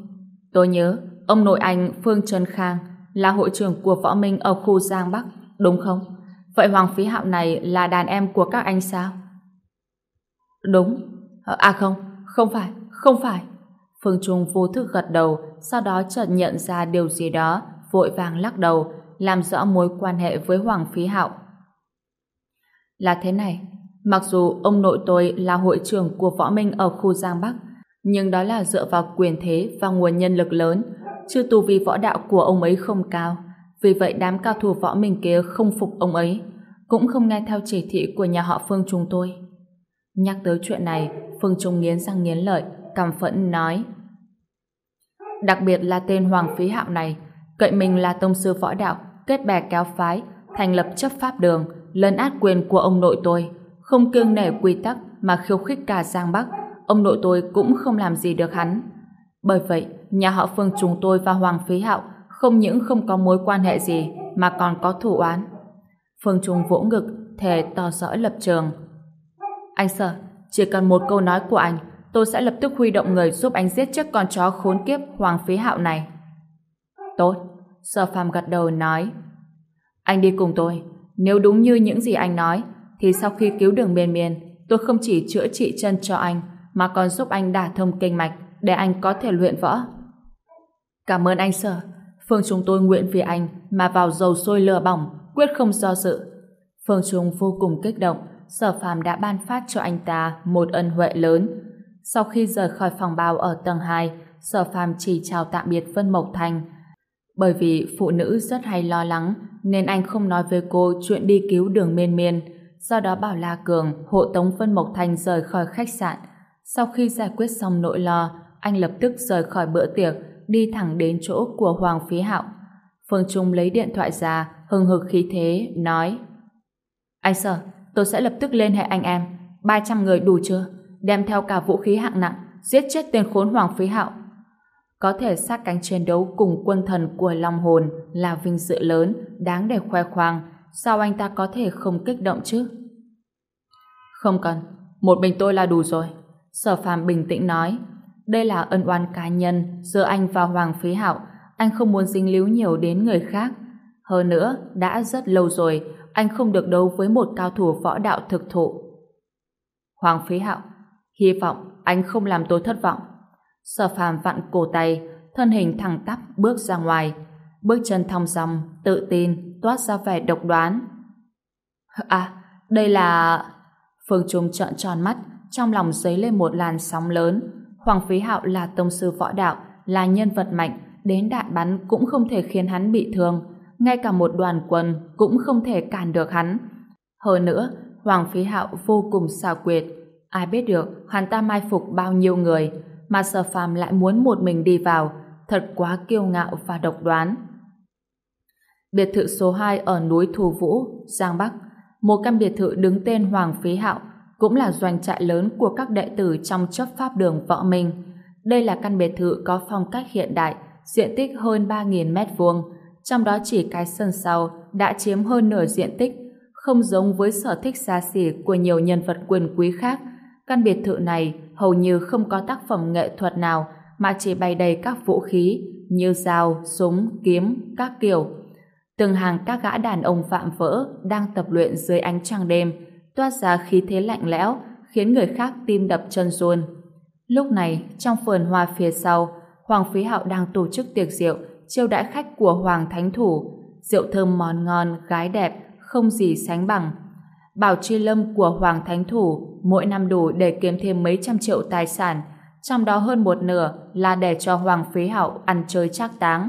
Tôi nhớ, ông nội anh Phương Trân Khang là hội trưởng của Võ Minh ở khu Giang Bắc, đúng không? Vậy Hoàng Phí Hạo này là đàn em của các anh sao? Đúng. Ờ, à không, không phải, không phải. Phương Trung vô thức gật đầu, sau đó chợt nhận ra điều gì đó, vội vàng lắc đầu, làm rõ mối quan hệ với Hoàng Phí Hạo. Là thế này, mặc dù ông nội tôi là hội trưởng của võ minh ở khu Giang Bắc, nhưng đó là dựa vào quyền thế và nguồn nhân lực lớn, chưa tu vi võ đạo của ông ấy không cao. Vì vậy đám cao thủ võ mình kia không phục ông ấy, cũng không nghe theo chỉ thị của nhà họ Phương chúng tôi. Nhắc tới chuyện này, Phương Trung nghiến răng nghiến lợi, cảm phẫn nói. Đặc biệt là tên Hoàng Phí Hạo này, cậy mình là tông sư võ đạo, kết bè kéo phái, thành lập chấp pháp đường, lấn át quyền của ông nội tôi, không kiêng nể quy tắc mà khiêu khích cả Giang Bắc, ông nội tôi cũng không làm gì được hắn. Bởi vậy, nhà họ Phương chúng tôi và Hoàng Phí Hạo không những không có mối quan hệ gì mà còn có thủ oán. Phương Trung vỗ ngực, thề tỏ rõ lập trường. Anh sợ, chỉ cần một câu nói của anh, tôi sẽ lập tức huy động người giúp anh giết chết con chó khốn kiếp Hoàng Phí Hạo này. Tốt, Sở Phàm gật đầu nói. Anh đi cùng tôi, nếu đúng như những gì anh nói, thì sau khi cứu đường miền miên, tôi không chỉ chữa trị chân cho anh, mà còn giúp anh đả thông kinh mạch để anh có thể luyện võ. Cảm ơn anh Sở. Phương chúng tôi nguyện vì anh mà vào dầu sôi lửa bỏng, quyết không do dự. Phương Trung vô cùng kích động, Sở Phàm đã ban phát cho anh ta một ân huệ lớn. Sau khi rời khỏi phòng bao ở tầng 2, Sở Phàm chỉ chào tạm biệt Vân Mộc Thành. Bởi vì phụ nữ rất hay lo lắng, nên anh không nói với cô chuyện đi cứu đường miên miên. Do đó bảo La Cường hộ tống Vân Mộc Thành rời khỏi khách sạn. Sau khi giải quyết xong nỗi lo, anh lập tức rời khỏi bữa tiệc, đi thẳng đến chỗ của Hoàng Phí Hạo. Phương Trung lấy điện thoại ra, hừng hực khí thế, nói Anh sợ, tôi sẽ lập tức liên hệ anh em. 300 người đủ chưa? Đem theo cả vũ khí hạng nặng, giết chết tên khốn Hoàng Phí Hạo. Có thể sát cánh chiến đấu cùng quân thần của Long Hồn là vinh dự lớn, đáng để khoe khoang. Sao anh ta có thể không kích động chứ? Không cần, một mình tôi là đủ rồi. Sở phàm bình tĩnh nói, đây là ân oán cá nhân giữa anh và Hoàng Phí Hạo. Anh không muốn dính líu nhiều đến người khác. Hơn nữa, đã rất lâu rồi, anh không được đấu với một cao thủ võ đạo thực thụ. Hoàng Phí Hạo, hy vọng anh không làm tôi thất vọng. Sở phàm vặn cổ tay, thân hình thẳng tắp bước ra ngoài. Bước chân thong dong, tự tin, toát ra vẻ độc đoán. À, đây là... Phương Trung trợn tròn mắt, trong lòng dấy lên một làn sóng lớn. Hoàng Phí Hạo là tông sư võ đạo, là nhân vật mạnh, đến đạn bắn cũng không thể khiến hắn bị thương. Ngay cả một đoàn quân cũng không thể cản được hắn. Hơn nữa, Hoàng Phí Hạo vô cùng xào quyệt. Ai biết được hắn ta mai phục bao nhiêu người, mà Sở Phàm lại muốn một mình đi vào, thật quá kiêu ngạo và độc đoán. Biệt thự số 2 ở núi Thù Vũ, Giang Bắc, một căn biệt thự đứng tên Hoàng Phí Hạo, cũng là doanh trại lớn của các đệ tử trong chấp pháp đường Võ Minh. Đây là căn biệt thự có phong cách hiện đại, diện tích hơn 3.000 mét vuông, trong đó chỉ cái sân sau đã chiếm hơn nửa diện tích, không giống với sở thích xa xỉ của nhiều nhân vật quyền quý khác. Căn biệt thự này hầu như không có tác phẩm nghệ thuật nào mà chỉ bày đầy các vũ khí như dao, súng, kiếm, các kiểu. Từng hàng các gã đàn ông phạm vỡ đang tập luyện dưới ánh trăng đêm, toát ra khí thế lạnh lẽo, khiến người khác tim đập chân run. Lúc này, trong vườn hoa phía sau, Hoàng Phí Hạo đang tổ chức tiệc rượu, chiêu đãi khách của Hoàng Thánh Thủ. Rượu thơm mòn ngon, gái đẹp, không gì sánh bằng. Bảo truy lâm của Hoàng Thánh Thủ mỗi năm đủ để kiếm thêm mấy trăm triệu tài sản, trong đó hơn một nửa là để cho Hoàng Phí Hạo ăn chơi trác táng,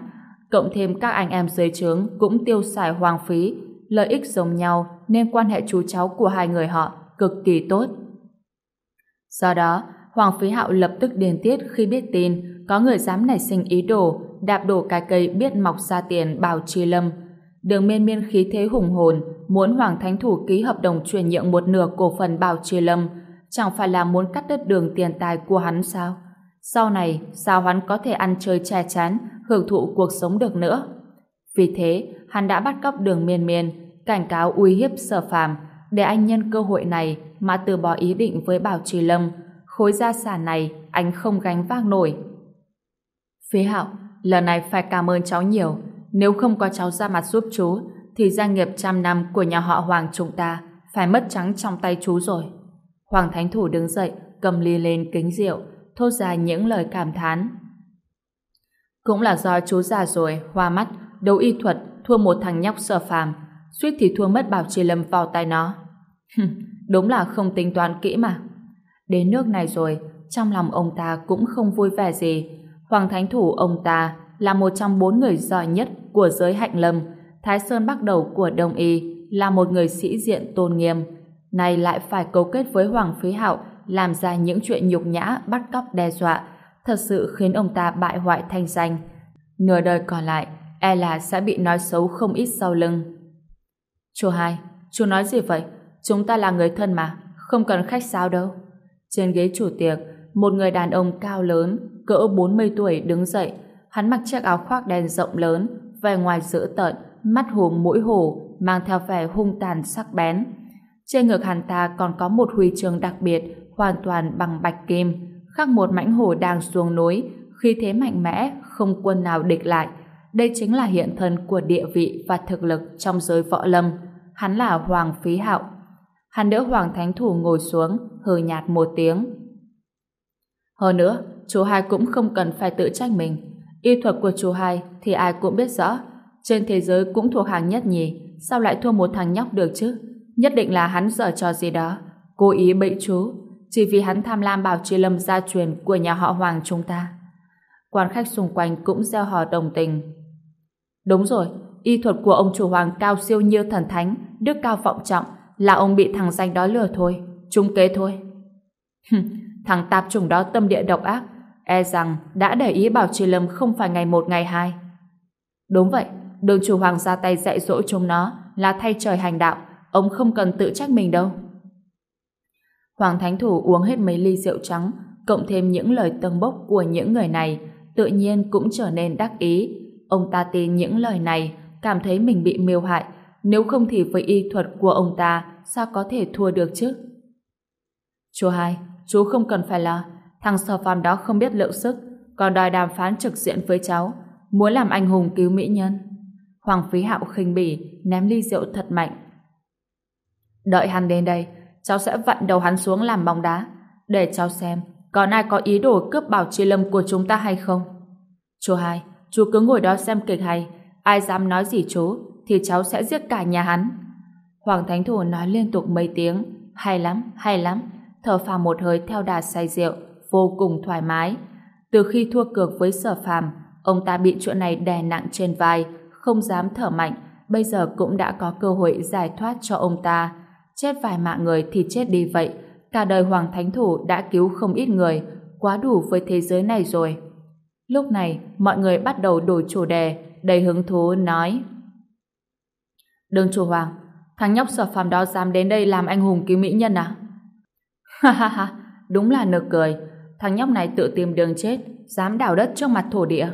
cộng thêm các anh em dưới trướng cũng tiêu xài hoàng phí, lợi ích giống nhau nên quan hệ chú cháu của hai người họ cực kỳ tốt. Do đó, Hoàng Phí Hạo lập tức điên tiết khi biết tin có người dám nảy sinh ý đồ đạp đổ cái cây biết mọc ra tiền bào trì lâm. Đường miên miên khí thế hùng hồn muốn Hoàng Thánh Thủ ký hợp đồng chuyển nhượng một nửa cổ phần bào trì lâm chẳng phải là muốn cắt đứt đường tiền tài của hắn sao? Sau này, sao hắn có thể ăn chơi che chán, hưởng thụ cuộc sống được nữa? Vì thế, hắn đã bắt cóc đường miên miên, cảnh cáo uy hiếp sở phàm để anh nhân cơ hội này mà từ bỏ ý định với Bảo Trì Lâm. Khối gia sản này anh không gánh vác nổi. Phế hạo, lần này phải cảm ơn cháu nhiều. Nếu không có cháu ra mặt giúp chú, thì gia nghiệp trăm năm của nhà họ Hoàng chúng ta phải mất trắng trong tay chú rồi. Hoàng Thánh Thủ đứng dậy, cầm ly lên kính rượu, thốt ra những lời cảm thán. Cũng là do chú già rồi, hoa mắt, đấu y thuật, thua một thằng nhóc sở phàm, suýt thì thua mất bảo trì lâm vào tay nó. Đúng là không tính toán kỹ mà. Đến nước này rồi, trong lòng ông ta cũng không vui vẻ gì. Hoàng Thánh Thủ ông ta là một trong bốn người giỏi nhất của giới hạnh lâm, Thái Sơn bắt đầu của Đông Y, là một người sĩ diện tôn nghiêm. Này lại phải cấu kết với Hoàng Phí Hạo làm ra những chuyện nhục nhã, bắt cóc đe dọa, thật sự khiến ông ta bại hoại thanh danh. Nửa đời còn lại, e là sẽ bị nói xấu không ít sau lưng. Chú hai, chú nói gì vậy? Chúng ta là người thân mà, không cần khách sao đâu. Trên ghế chủ tiệc, một người đàn ông cao lớn, cỡ 40 tuổi đứng dậy. Hắn mặc chiếc áo khoác đen rộng lớn, vẻ ngoài dữ tợn, mắt hùm mũi hổ, mang theo vẻ hung tàn sắc bén. Trên ngực hắn ta còn có một huy chương đặc biệt, hoàn toàn bằng bạch kim, khắc một mãnh hổ đang xuống núi, khi thế mạnh mẽ, không quân nào địch lại. Đây chính là hiện thân của địa vị và thực lực trong giới võ lâm. Hắn là Hoàng Phí Hạo. Hắn đỡ Hoàng Thánh Thủ ngồi xuống, hừ nhạt một tiếng. Hơn nữa, chú hai cũng không cần phải tự trách mình. Y thuật của chú hai thì ai cũng biết rõ. Trên thế giới cũng thuộc hàng nhất nhì, sao lại thua một thằng nhóc được chứ? Nhất định là hắn dở trò gì đó, cố ý bậy chú, chỉ vì hắn tham lam bảo trì lâm gia truyền của nhà họ Hoàng chúng ta. Quan khách xung quanh cũng gieo hò đồng tình. Đúng rồi, y thuật của ông chủ Hoàng cao siêu như thần thánh, đức cao vọng trọng, là ông bị thằng danh đó lừa thôi, trung kế thôi. thằng tạp chủng đó tâm địa độc ác, e rằng đã để ý bảo trì lâm không phải ngày một ngày hai. Đúng vậy, đường chủ Hoàng ra tay dạy dỗ chúng nó là thay trời hành đạo, ông không cần tự trách mình đâu. Hoàng Thánh Thủ uống hết mấy ly rượu trắng, cộng thêm những lời tâng bốc của những người này, tự nhiên cũng trở nên đắc ý. Ông ta tin những lời này, cảm thấy mình bị miêu hại, nếu không thì với y thuật của ông ta, sao có thể thua được chứ? Chú hai, chú không cần phải lo, thằng sở phàm đó không biết lượng sức, còn đòi đàm phán trực diện với cháu, muốn làm anh hùng cứu mỹ nhân. Hoàng Phí Hạo khinh bỉ, ném ly rượu thật mạnh. Đợi hắn đến đây, cháu sẽ vặn đầu hắn xuống làm bóng đá, để cháu xem còn ai có ý đồ cướp bảo trì lâm của chúng ta hay không. Chú hai, chú cứ ngồi đó xem kịch hay, ai dám nói gì chú, thì cháu sẽ giết cả nhà hắn. Hoàng Thánh Thủ nói liên tục mấy tiếng, hay lắm, hay lắm, thở phào một hơi theo đà say rượu, vô cùng thoải mái. Từ khi thua cược với sở phàm, ông ta bị chuyện này đè nặng trên vai, không dám thở mạnh, bây giờ cũng đã có cơ hội giải thoát cho ông ta chết vài mạng người thì chết đi vậy. Cả đời Hoàng Thánh Thủ đã cứu không ít người, quá đủ với thế giới này rồi. Lúc này, mọi người bắt đầu đổi chủ đề, đầy hứng thú nói Đường chủ Hoàng, thằng nhóc sở phàm đó dám đến đây làm anh hùng cứu mỹ nhân à? Ha ha ha, đúng là nực cười. Thằng nhóc này tự tìm đường chết, dám đào đất trước mặt thổ địa.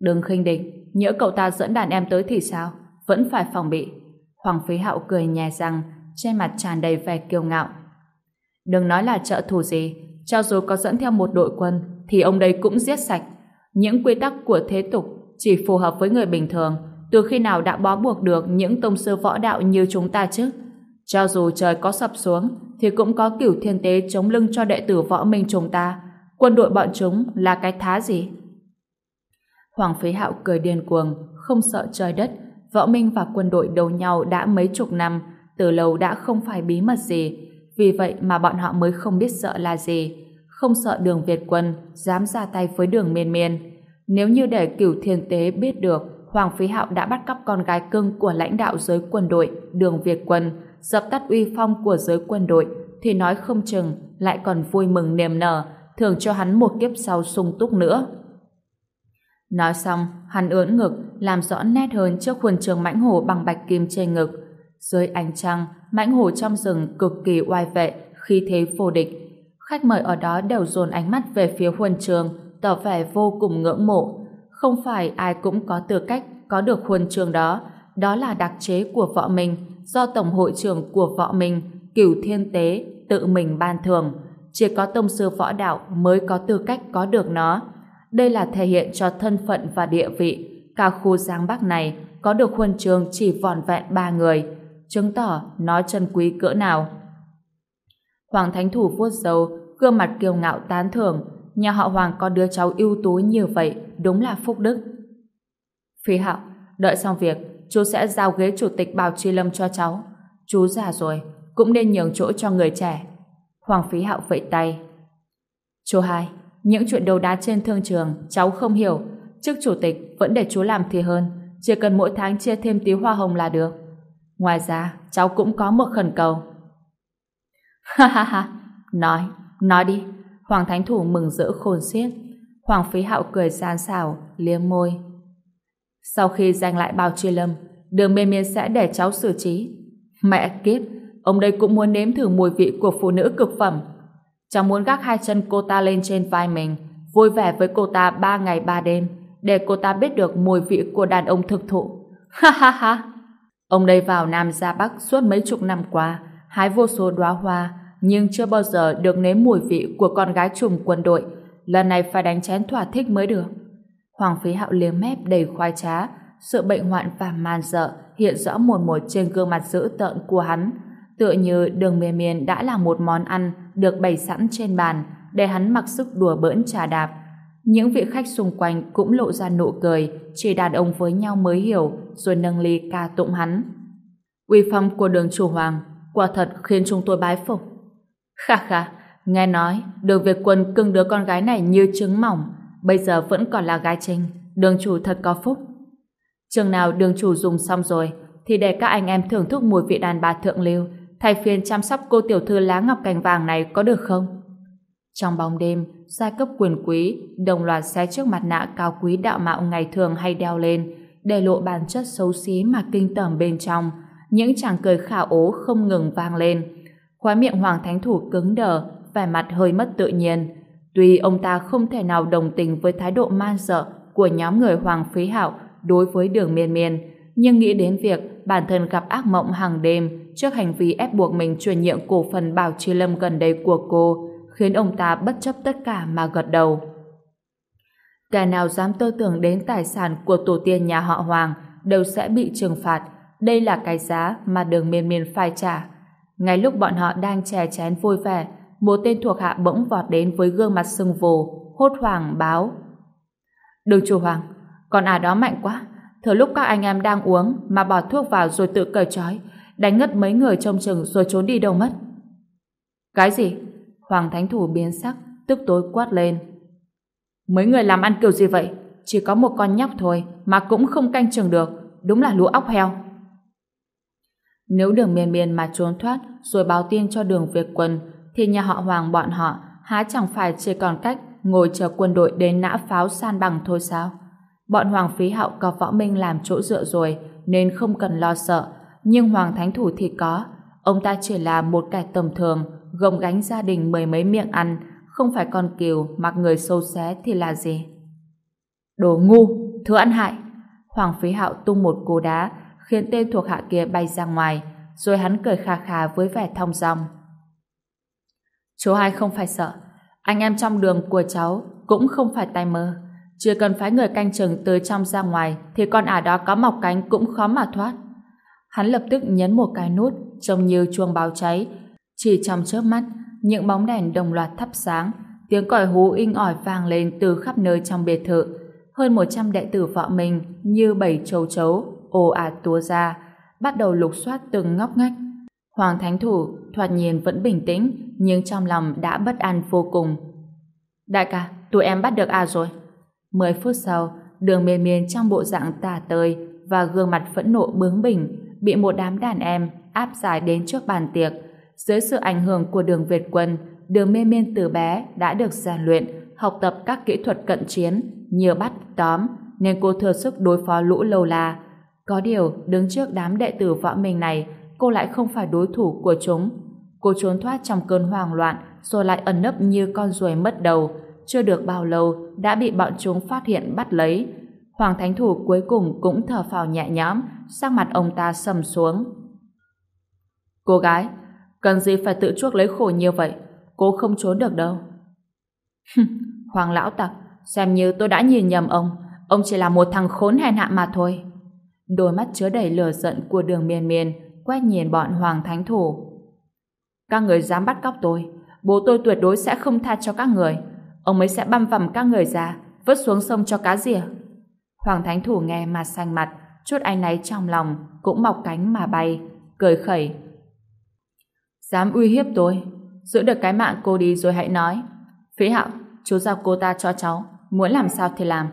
Đừng khinh địch, nhỡ cậu ta dẫn đàn em tới thì sao? Vẫn phải phòng bị. Hoàng Phí Hạo cười nhè rằng trên mặt tràn đầy vẻ kiêu ngạo. Đừng nói là trợ thủ gì, cho dù có dẫn theo một đội quân, thì ông đây cũng giết sạch. Những quy tắc của thế tục chỉ phù hợp với người bình thường, từ khi nào đã bó buộc được những tông sư võ đạo như chúng ta chứ? Cho dù trời có sập xuống, thì cũng có cửu thiên tế chống lưng cho đệ tử võ minh chúng ta. Quân đội bọn chúng là cái thá gì? Hoàng Phí Hạo cười điên cuồng, không sợ trời đất. Võ Minh và quân đội đấu nhau đã mấy chục năm, từ lâu đã không phải bí mật gì. Vì vậy mà bọn họ mới không biết sợ là gì. Không sợ đường Việt quân, dám ra tay với đường miên miên. Nếu như để cửu thiên tế biết được Hoàng Phí Hạo đã bắt cóc con gái cưng của lãnh đạo giới quân đội, đường Việt quân, dập tắt uy phong của giới quân đội, thì nói không chừng lại còn vui mừng niềm nở, thường cho hắn một kiếp sau sung túc nữa. Nói xong, hắn ưỡn ngực, làm rõ nét hơn trước khuôn trường mãnh hổ bằng bạch kim trên ngực. Dưới ánh trăng, mãnh hổ trong rừng cực kỳ oai vệ, khí thế vô địch. Khách mời ở đó đều dồn ánh mắt về phía huân trường, tỏ vẻ vô cùng ngưỡng mộ. Không phải ai cũng có tư cách có được huân trường đó, đó là đặc chế của võ mình, do Tổng hội trưởng của võ mình, cửu thiên tế, tự mình ban thưởng. Chỉ có tông sư võ đạo mới có tư cách có được nó. Đây là thể hiện cho thân phận và địa vị. Cả khu Giang Bắc này có được huân trường chỉ vòn vẹn ba người, chứng tỏ nó chân quý cỡ nào. Hoàng Thánh Thủ vuốt dầu, gương mặt kiêu ngạo tán thưởng, nhà họ Hoàng có đứa cháu ưu tú như vậy, đúng là phúc đức. Phi Hạo, đợi xong việc, chú sẽ giao ghế chủ tịch Bảo Chi Lâm cho cháu. Chú già rồi, cũng nên nhường chỗ cho người trẻ. Hoàng Phí Hạo vẫy tay. Chú hai, những chuyện đầu đá trên thương trường cháu không hiểu. Chức chủ tịch vẫn để chú làm thì hơn. Chỉ cần mỗi tháng chia thêm tí hoa hồng là được. Ngoài ra, cháu cũng có một khẩn cầu. Ha ha ha, nói, nói đi. Hoàng Thánh Thủ mừng rỡ khôn xiết. Hoàng Phí Hạo cười gian xảo, liếm môi. Sau khi giành lại bao truy lâm, đường miên miên sẽ để cháu xử trí. Mẹ kiếp, ông đây cũng muốn nếm thử mùi vị của phụ nữ cực phẩm. Cháu muốn gác hai chân cô ta lên trên vai mình, vui vẻ với cô ta ba ngày ba đêm, để cô ta biết được mùi vị của đàn ông thực thụ. Ha ha ha! Ông đây vào Nam ra Bắc suốt mấy chục năm qua, hái vô số đóa hoa, nhưng chưa bao giờ được nếm mùi vị của con gái trùm quân đội. Lần này phải đánh chén thỏa thích mới được. Hoàng phí hạo liếm mép đầy khoai trá, sự bệnh hoạn và man dợ hiện rõ một một trên gương mặt dữ tợn của hắn. Tựa như đường miên miên đã là một món ăn được bày sẵn trên bàn để hắn mặc sức đùa bỡn trà đạp. Những vị khách xung quanh cũng lộ ra nụ cười, chỉ đàn ông với nhau mới hiểu, rồi nâng ly ca tụng hắn. Uy phong của đường chủ hoàng, quả thật khiến chúng tôi bái phục. Khà khà, nghe nói đường Việt quân cưng đứa con gái này như trứng mỏng, bây giờ vẫn còn là gái trinh, đường chủ thật có phúc. Chừng nào đường chủ dùng xong rồi, thì để các anh em thưởng thức mùi vị đàn bà thượng lưu, thay phiên chăm sóc cô tiểu thư lá ngọc cành vàng này có được không? Trong bóng đêm, giai cấp quyền quý đồng loạt xé trước mặt nạ cao quý đạo mạo ngày thường hay đeo lên, để lộ bản chất xấu xí mà kinh tởm bên trong. Những chàng cười khả ố không ngừng vang lên. Khóe miệng Hoàng Thánh Thủ cứng đờ, vẻ mặt hơi mất tự nhiên. Tuy ông ta không thể nào đồng tình với thái độ man dợ của nhóm người Hoàng Phí Hạo đối với đường miên miên, nhưng nghĩ đến việc bản thân gặp ác mộng hàng đêm trước hành vi ép buộc mình chuyển nhượng cổ phần Bảo Chi Lâm gần đây của cô, khiến ông ta bất chấp tất cả mà gật đầu. Kẻ nào dám tư tưởng đến tài sản của tổ tiên nhà họ Hoàng đều sẽ bị trừng phạt. Đây là cái giá mà đường miên miên phải trả. Ngay lúc bọn họ đang chè chén vui vẻ, một tên thuộc hạ bỗng vọt đến với gương mặt sưng vù, hốt hoảng báo. Đường chủ Hoàng, con à đó mạnh quá. Thừa lúc các anh em đang uống mà bỏ thuốc vào rồi tự cởi trói, đánh ngất mấy người trong chừng rồi trốn đi đâu mất. Cái gì? Hoàng Thánh Thủ biến sắc, tức tối quát lên. Mấy người làm ăn kiểu gì vậy? Chỉ có một con nhóc thôi mà cũng không canh chừng được, đúng là lũ óc heo. Nếu đường miền miền mà trốn thoát rồi báo tin cho đường Việt quân thì nhà họ Hoàng bọn họ há chẳng phải chỉ còn cách ngồi chờ quân đội đến nã pháo san bằng thôi sao? Bọn Hoàng Phí Hạo có võ minh làm chỗ dựa rồi nên không cần lo sợ nhưng Hoàng Thánh Thủ thì có ông ta chỉ là một kẻ tầm thường gồng gánh gia đình mười mấy miệng ăn không phải con kiều mặc người sâu xé thì là gì? Đồ ngu, thứ ăn hại Hoàng Phí Hạo tung một cú đá, khiến tên thuộc hạ kia bay ra ngoài, rồi hắn cười khà khà với vẻ thong dong. Chú hai không phải sợ, anh em trong đường của cháu cũng không phải tay mơ. Chưa cần phải người canh chừng từ trong ra ngoài thì con ả đó có mọc cánh cũng khó mà thoát. Hắn lập tức nhấn một cái nút trông như chuông báo cháy. Chỉ trong chớp mắt, những bóng đèn đồng loạt thắp sáng, tiếng còi hú inh ỏi vang lên từ khắp nơi trong biệt thự. Hơn 100 đệ tử vợ mình như bảy châu chấu, ồ ạt túa ra, bắt đầu lục soát từng ngóc ngách. Hoàng Thánh Thủ thoạt nhìn vẫn bình tĩnh, nhưng trong lòng đã bất an vô cùng. Đại ca, tụi em bắt được A rồi. Mười phút sau, đường miên miên trong bộ dạng tà tơi và gương mặt phẫn nộ bướng bỉnh bị một đám đàn em áp giải đến trước bàn tiệc. Dưới sự ảnh hưởng của đường Việt quân, đường miên miên từ bé đã được rèn luyện, học tập các kỹ thuật cận chiến như bắt, tóm, nên cô thừa sức đối phó lũ lâu la. Có điều, đứng trước đám đệ tử võ minh này, cô lại không phải đối thủ của chúng. Cô trốn thoát trong cơn hoang loạn, rồi lại ẩn nấp như con ruồi mất đầu. Chưa được bao lâu, đã bị bọn chúng phát hiện bắt lấy. Hoàng Thánh Thủ cuối cùng cũng thở phào nhẹ nhõm, sắc mặt ông ta sầm xuống. Cô gái, cần gì phải tự chuốc lấy khổ như vậy? Cô không trốn được đâu. Hoàng lão tặc, xem như tôi đã nhìn nhầm ông. Ông chỉ là một thằng khốn hèn hạ mà thôi. Đôi mắt chứa đầy lửa giận của đường miên miên quét nhìn bọn Hoàng Thánh Thủ. Các người dám bắt cóc tôi, bố tôi tuyệt đối sẽ không tha cho các người. Ông ấy sẽ băm vằm các người ra, vứt xuống sông cho cá rỉa. Hoàng Thánh Thủ nghe mà xanh mặt, chút anh náy trong lòng, cũng mọc cánh mà bay, cười khẩy. Dám uy hiếp tôi, giữ được cái mạng cô đi rồi hãy nói. Phí hạo, chú giao cô ta cho cháu, muốn làm sao thì làm.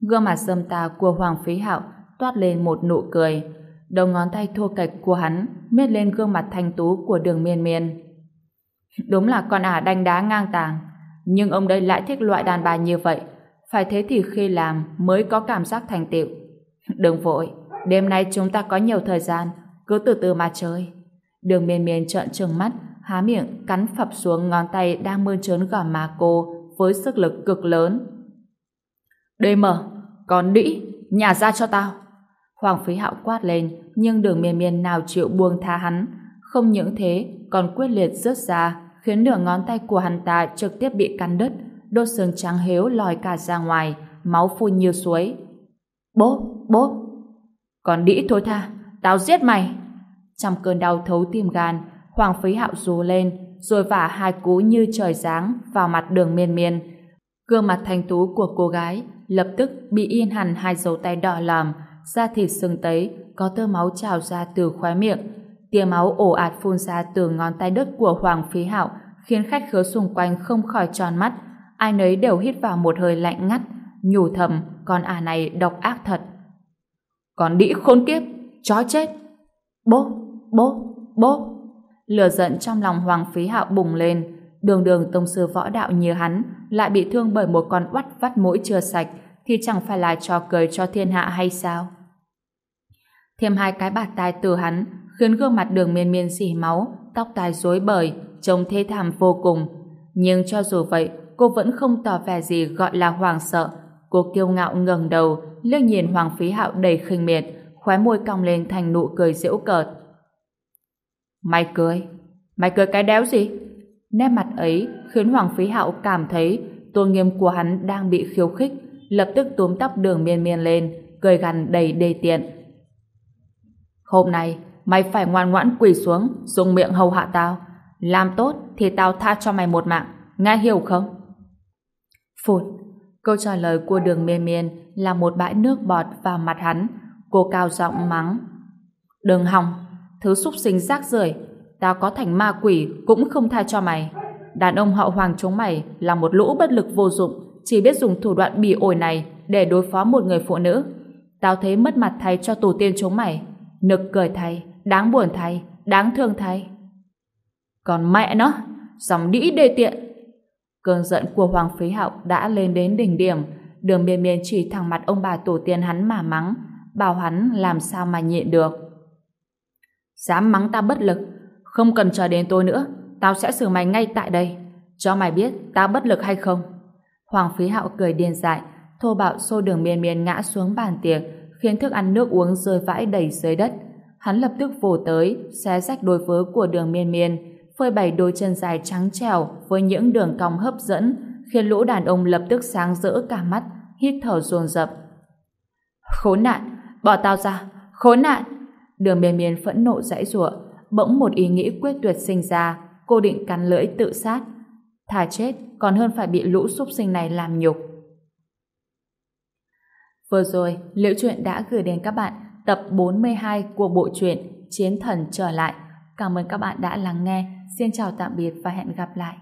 Gương mặt dâm tà của Hoàng Phí Hạo toát lên một nụ cười. Đầu ngón tay thô kệch của hắn miết lên gương mặt thanh tú của đường miên miên. Đúng là con ả đanh đá ngang tàng, nhưng ông đây lại thích loại đàn bà như vậy. Phải thế thì khi làm mới có cảm giác thành tựu. Đừng vội, đêm nay chúng ta có nhiều thời gian, cứ từ từ mà chơi. Đường miên miên trợn trừng mắt, há miệng cắn phập xuống ngón tay đang mơn trớn gò má cô với sức lực cực lớn. Đê mở, còn đĩ, nhả ra cho tao. Hoàng Phí Hạo quát lên, nhưng đường miên miên nào chịu buông tha hắn. Không những thế, còn quyết liệt rớt ra, khiến nửa ngón tay của hắn ta trực tiếp bị cắn đứt, đốt xương trắng héo lòi cả ra ngoài, máu phun như suối. Bố, bố! Còn đĩ thôi tha, tao giết mày! Trong cơn đau thấu tim gan, Hoàng Phí Hạo rú lên, rồi vả hai cú như trời giáng vào mặt đường miên miên. Gương mặt thanh tú của cô gái lập tức bị in hẳn hai dấu tay đỏ lòm, da thịt sưng tấy, có tơ máu trào ra từ khóe miệng. Tia máu ồ ạt phun ra từ ngón tay đứt của Hoàng Phí Hạo, khiến khách khứa xung quanh không khỏi tròn mắt. Ai nấy đều hít vào một hơi lạnh ngắt, nhủ thầm, con ả này độc ác thật. Còn đĩ khốn kiếp, chó chết. Bố, bố, bố. Lửa giận trong lòng Hoàng Phí Hạo bùng lên, đường đường tông sư võ đạo như hắn lại bị thương bởi một con oắt vắt mũi chưa sạch thì chẳng phải là trò cười cho thiên hạ hay sao? Thêm hai cái bạt tai từ hắn khiến gương mặt đường miên miên xỉ máu, tóc tai rối bời, trông thê thảm vô cùng. Nhưng cho dù vậy, cô vẫn không tỏ vẻ gì gọi là hoàng sợ. Cô kiêu ngạo ngẩng đầu, liếc nhìn Hoàng Phí Hạo đầy khinh miệt, khóe môi cong lên thành nụ cười giễu cợt. Mày cười? Mày cười cái đéo gì? Nét mặt ấy khiến Hoàng Phí Hạo cảm thấy tôn nghiêm của hắn đang bị khiêu khích, lập tức túm tóc đường miên miên lên, cười gằn đầy đề tiện. Hôm nay, mày phải ngoan ngoãn quỳ xuống, dùng miệng hầu hạ tao. Làm tốt thì tao tha cho mày một mạng, nghe hiểu không? Phụt, câu trả lời của đường miên miên là một bãi nước bọt vào mặt hắn. Cô cao giọng mắng. Đừng hòng, thứ xúc sinh rác rưởi tao có thành ma quỷ cũng không tha cho mày. Đàn ông hậu hoàng chúng mày là một lũ bất lực vô dụng, chỉ biết dùng thủ đoạn bỉ ổi này để đối phó một người phụ nữ. Tao thấy mất mặt thay cho tổ tiên chúng mày. Nực cười thay, đáng buồn thay, đáng thương thay. Còn mẹ nó, dòng đĩ đê tiện. Cơn giận của Hoàng Phí Hạo đã lên đến đỉnh điểm, đường miên miên chỉ thẳng mặt ông bà tổ tiên hắn mà mắng, bảo hắn làm sao mà nhịn được. Dám mắng ta bất lực, không cần chờ đến tôi nữa, tao sẽ xử mày ngay tại đây. Cho mày biết tao bất lực hay không. Hoàng Phí Hạo cười điên dại, thô bạo xô đường miên miên ngã xuống bàn tiệc, khiến thức ăn nước uống rơi vãi đầy dưới đất. Hắn lập tức vồ tới, xé rách đôi vớ của đường miên miên, phơi bày đôi chân dài trắng trèo với những đường cong hấp dẫn, khiến lũ đàn ông lập tức sáng rỡ cả mắt, hít thở dồn dập. Khốn nạn! Bỏ tao ra! Khốn nạn! Đường miên miên phẫn nộ dãy rủa bỗng một ý nghĩ quyết tuyệt sinh ra, cô định cắn lưỡi tự sát. Thà chết còn hơn phải bị lũ súc sinh này làm nhục. Vừa rồi, Liễu Chuyện đã gửi đến các bạn tập 42 của bộ truyện Chiến Thần Trở Lại. Cảm ơn các bạn đã lắng nghe. Xin chào tạm biệt và hẹn gặp lại.